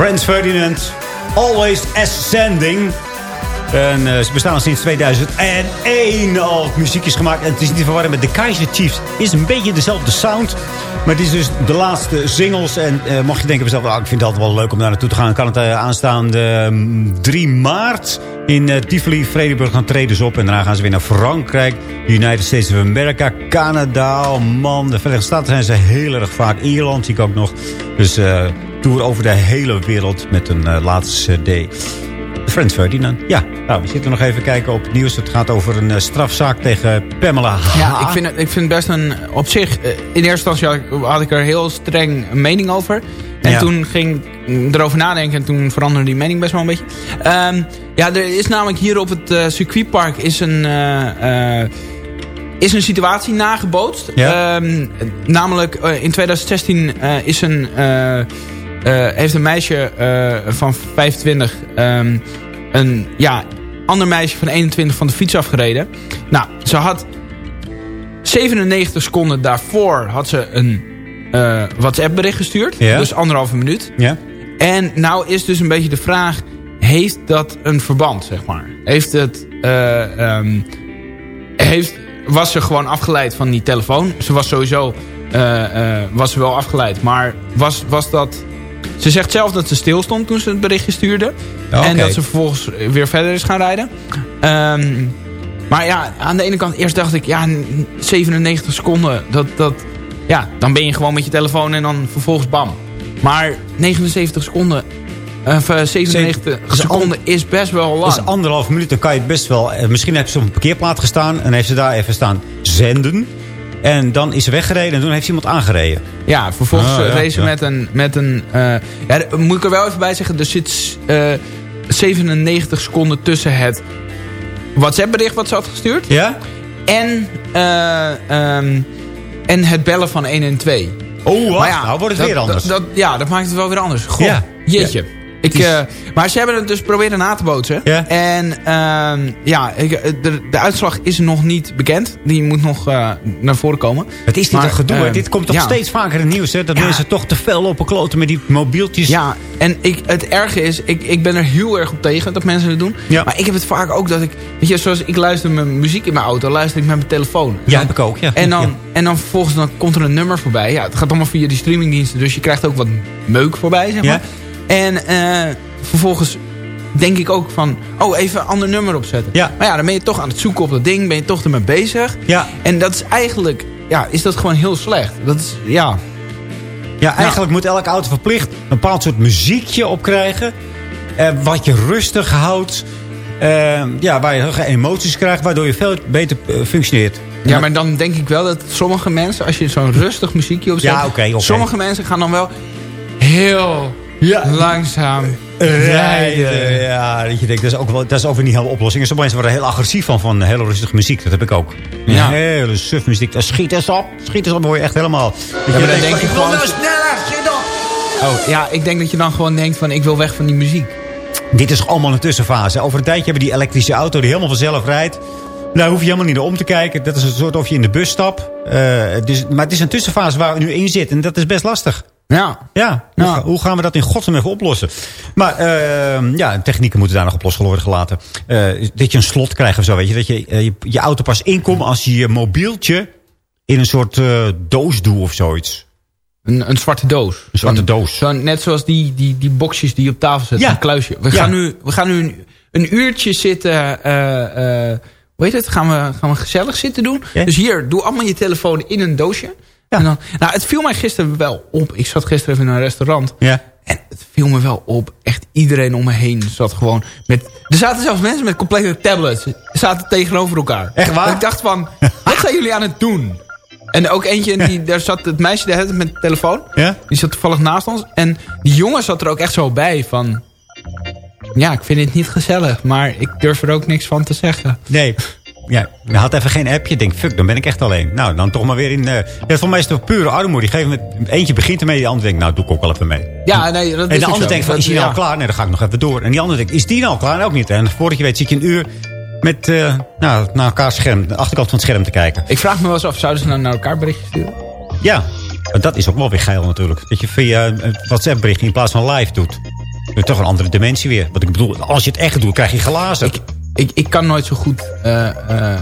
Frans Ferdinand, Always Ascending. En eh, ze bestaan al sinds 2001 al muziekjes gemaakt. En het is niet te verwarren met de Kaiser Chiefs. is een beetje dezelfde sound. Maar het is dus de laatste singles. En eh, mocht je denken, zelf, ah, ik vind het altijd wel leuk om daar naartoe te gaan. Kan het uh, aanstaande mm, 3 maart in Tivoli, Vredenburg gaan treden ze op. En daarna gaan ze weer naar Frankrijk, United States of America, Canada. Oh man, de Verenigde Staten zijn ze heel erg vaak. Ierland zie ik ook nog. Dus tour over de hele wereld met een uh, laatste cd. Frans Ferdinand. Ja, nou, we zitten nog even kijken op het nieuws. Het gaat over een uh, strafzaak tegen Pamela H. Ja, ik vind, het, ik vind best een... Op zich, uh, in eerste instantie had ik, had ik er heel streng een mening over. En ja. toen ging ik erover nadenken en toen veranderde die mening best wel een beetje. Um, ja, er is namelijk hier op het circuitpark is een... is een situatie nagebootst. Ja. Um, namelijk in 2016 is een... Uh, heeft een meisje uh, van 25 um, een ja, ander meisje van 21 van de fiets afgereden. Nou, ze had 97 seconden daarvoor had ze een uh, WhatsApp bericht gestuurd. Dus anderhalve minuut. Ja. En nou is dus een beetje de vraag, heeft dat een verband, zeg maar? Heeft het... Um, heeft, was ze gewoon afgeleid van die telefoon? Ze was sowieso... was ze wel afgeleid, maar was, was dat ze zegt zelf dat ze stil stond toen ze het berichtje stuurde. Okay. En dat ze vervolgens weer verder is gaan rijden. Um, maar ja, aan de ene kant, eerst dacht ik, ja, 97 seconden, dat, dat, ja, dan ben je gewoon met je telefoon en dan vervolgens bam. Maar 79 seconden, of uh, 97 is seconden is best wel lang. Is anderhalf minuut, dan kan je het best wel... Misschien heeft ze op een parkeerplaats gestaan en heeft ze daar even staan zenden... En dan is ze weggereden en toen heeft iemand aangereden. Ja, vervolgens ah, ja, reed ze ja. met een... Met een uh, ja, moet ik er wel even bij zeggen. Er zit uh, 97 seconden tussen het WhatsApp bericht wat ze had gestuurd. Ja? En, uh, um, en het bellen van 112. Oh, maar ja, nou wordt het weer anders. Dat, ja, dat maakt het wel weer anders. Goh, ja. jeetje. Ik, uh, maar ze hebben het dus proberen na te bootsen. Ja. En uh, ja, ik, de, de, uitslag is nog niet bekend. Die moet nog uh, naar voren komen. Het is niet maar, een gedoe. Dit komt toch ja. steeds vaker in het nieuws. Hè? Dat ja. mensen toch te fel lopen kloten met die mobieltjes. Ja, en ik, het erge is, ik, ik ben er heel erg op tegen dat mensen het doen. Maar ik heb het vaak ook dat ik... Weet je, zoals ik luister mijn muziek in mijn auto, luister ik met mijn telefoon. Ja, heb ik ook. Ja. En, dan, en dan vervolgens dan komt er een nummer voorbij. Ja, het gaat allemaal via die streamingdiensten. Dus je krijgt ook wat meuk voorbij, zeg maar. En... Uh, vervolgens denk ik ook van... oh, even een ander nummer opzetten. Ja. Maar ja, dan ben je toch aan het zoeken op dat ding. Ben je toch ermee bezig. Ja. En dat is eigenlijk... ja, is dat gewoon heel slecht. Dat is, ja... Ja, eigenlijk nou. moet elke auto verplicht een bepaald soort muziekje opkrijgen. Eh, wat je rustig houdt. Uh, ja, waar je geen emoties krijgt. Waardoor je veel beter functioneert. Ja, maar dan denk ik wel dat sommige mensen... als je zo'n rustig muziekje opzet... Ja, oké, okay, okay. Sommige mensen gaan dan wel heel ja. langzaam rijden. Ja, dat je denkt, dat is ook, wel, dat is ook weer niet helemaal oplossing. En sommige mensen worden er heel agressief van, van hele rustige muziek. Dat heb ik ook. Ja. Hele suf muziek. Dan schiet eens op. Schiet eens op, dan word je echt helemaal... Dat Ja, dan denkt denk ik wil nou sneller, schiet op. Oh, ja, ik denk dat je dan gewoon denkt van ik wil weg van die muziek. Dit is allemaal een tussenfase. Over een tijdje hebben we die elektrische auto die helemaal vanzelf rijdt. Daar hoef je helemaal niet naar om te kijken. Dat is een soort of je in de bus stapt. Eh, dus, maar het is een tussenfase waar we nu in zitten. En dat is best lastig. Ja. Ja, hoe, ga- hoe gaan we dat in godsnaam even oplossen? Maar eh, ja, technieken moeten daar nog op los worden gelaten. Eh, dat je een slot krijgt of zo, weet je. Dat je eh, je, je auto pas inkomt als je je mobieltje in een soort eh, doos doet of zoiets. Een, een zwarte doos. Een zwarte doos. net zoals die, die, die boxjes die je op tafel zetten. Ja. Een kluisje. We Ja. gaan nu, we gaan nu een, een uurtje zitten... eh, eh, hoe heet het? Gaan we, gaan we gezellig zitten doen? Ja. Dus hier, doe allemaal je telefoon in een doosje. En dan, nou, het viel mij gisteren wel op. Ik zat gisteren even in een restaurant. Ja. En het viel me wel op. Echt iedereen om me heen zat gewoon met... Er zaten zelfs mensen met complete tablets. Ze zaten tegenover elkaar. Echt waar? Ik dacht van, wat zijn jullie aan het doen? En ook eentje, die, daar zat het meisje tijd met de telefoon. Ja? Die zat toevallig naast ons. En die jongen zat er ook echt zo bij van... Ja, ik vind het niet gezellig, maar ik durf er ook niks van te zeggen. Nee. Ja, je had even geen appje. Denk, fuck, dan ben ik echt alleen. Nou, dan toch maar weer in... eh ja, voor mij is het toch pure armoede. Die geven met, eentje begint ermee, die andere denkt, nou, doe ik ook wel even mee. Ja, nee, dat En de ander denkt van, is die nou ja. klaar? Nee, dan ga ik nog even door. En die ander denkt, is die nou klaar? Ook niet. En voordat je weet zit je een uur met eh, nou, naar elkaar scherm, de achterkant van het scherm te kijken. Ik vraag me wel eens af, zouden ze nou naar elkaar berichtjes sturen? Ja, dat is ook wel weer geil natuurlijk. Dat je via een WhatsApp bericht in plaats van live doet. Toch een andere dimensie weer. Wat ik bedoel, als je het echt doet, krijg je glazen. Ik, ik kan nooit zo goed eh, eh,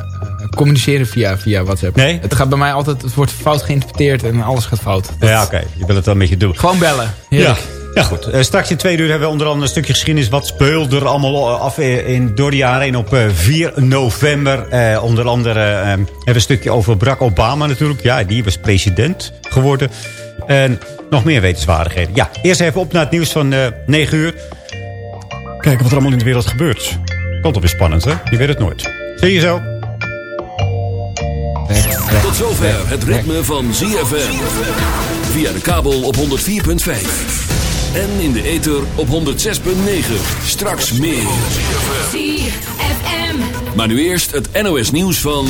communiceren via, via WhatsApp. Nee? Het gaat bij mij altijd, het wordt fout geïnterpreteerd en alles gaat fout. ja, oké. Je wil het wel een beetje doen. Gewoon bellen. Ja. Heerlijk. ja, goed. Eh, straks in twee uur hebben we onder andere een stukje geschiedenis. Wat speelde er allemaal af in, in- door de jaren heen op eh, 4 november. Eh, onder andere eh, hebben we een stukje over Barack Obama natuurlijk. Ja, die was president geworden. En nog meer wetenswaardigheden. Ja, eerst even op naar het nieuws van eh 9 uur. Kijken wat er allemaal in de wereld gebeurt. Komt op weer spannend, hè? Je weet het nooit. Zie je zo. Tot zover het ritme van ZFM. Via de kabel op 104.5. En in de ether op 106.9. Straks meer. ZFM. Maar nu eerst het NOS nieuws van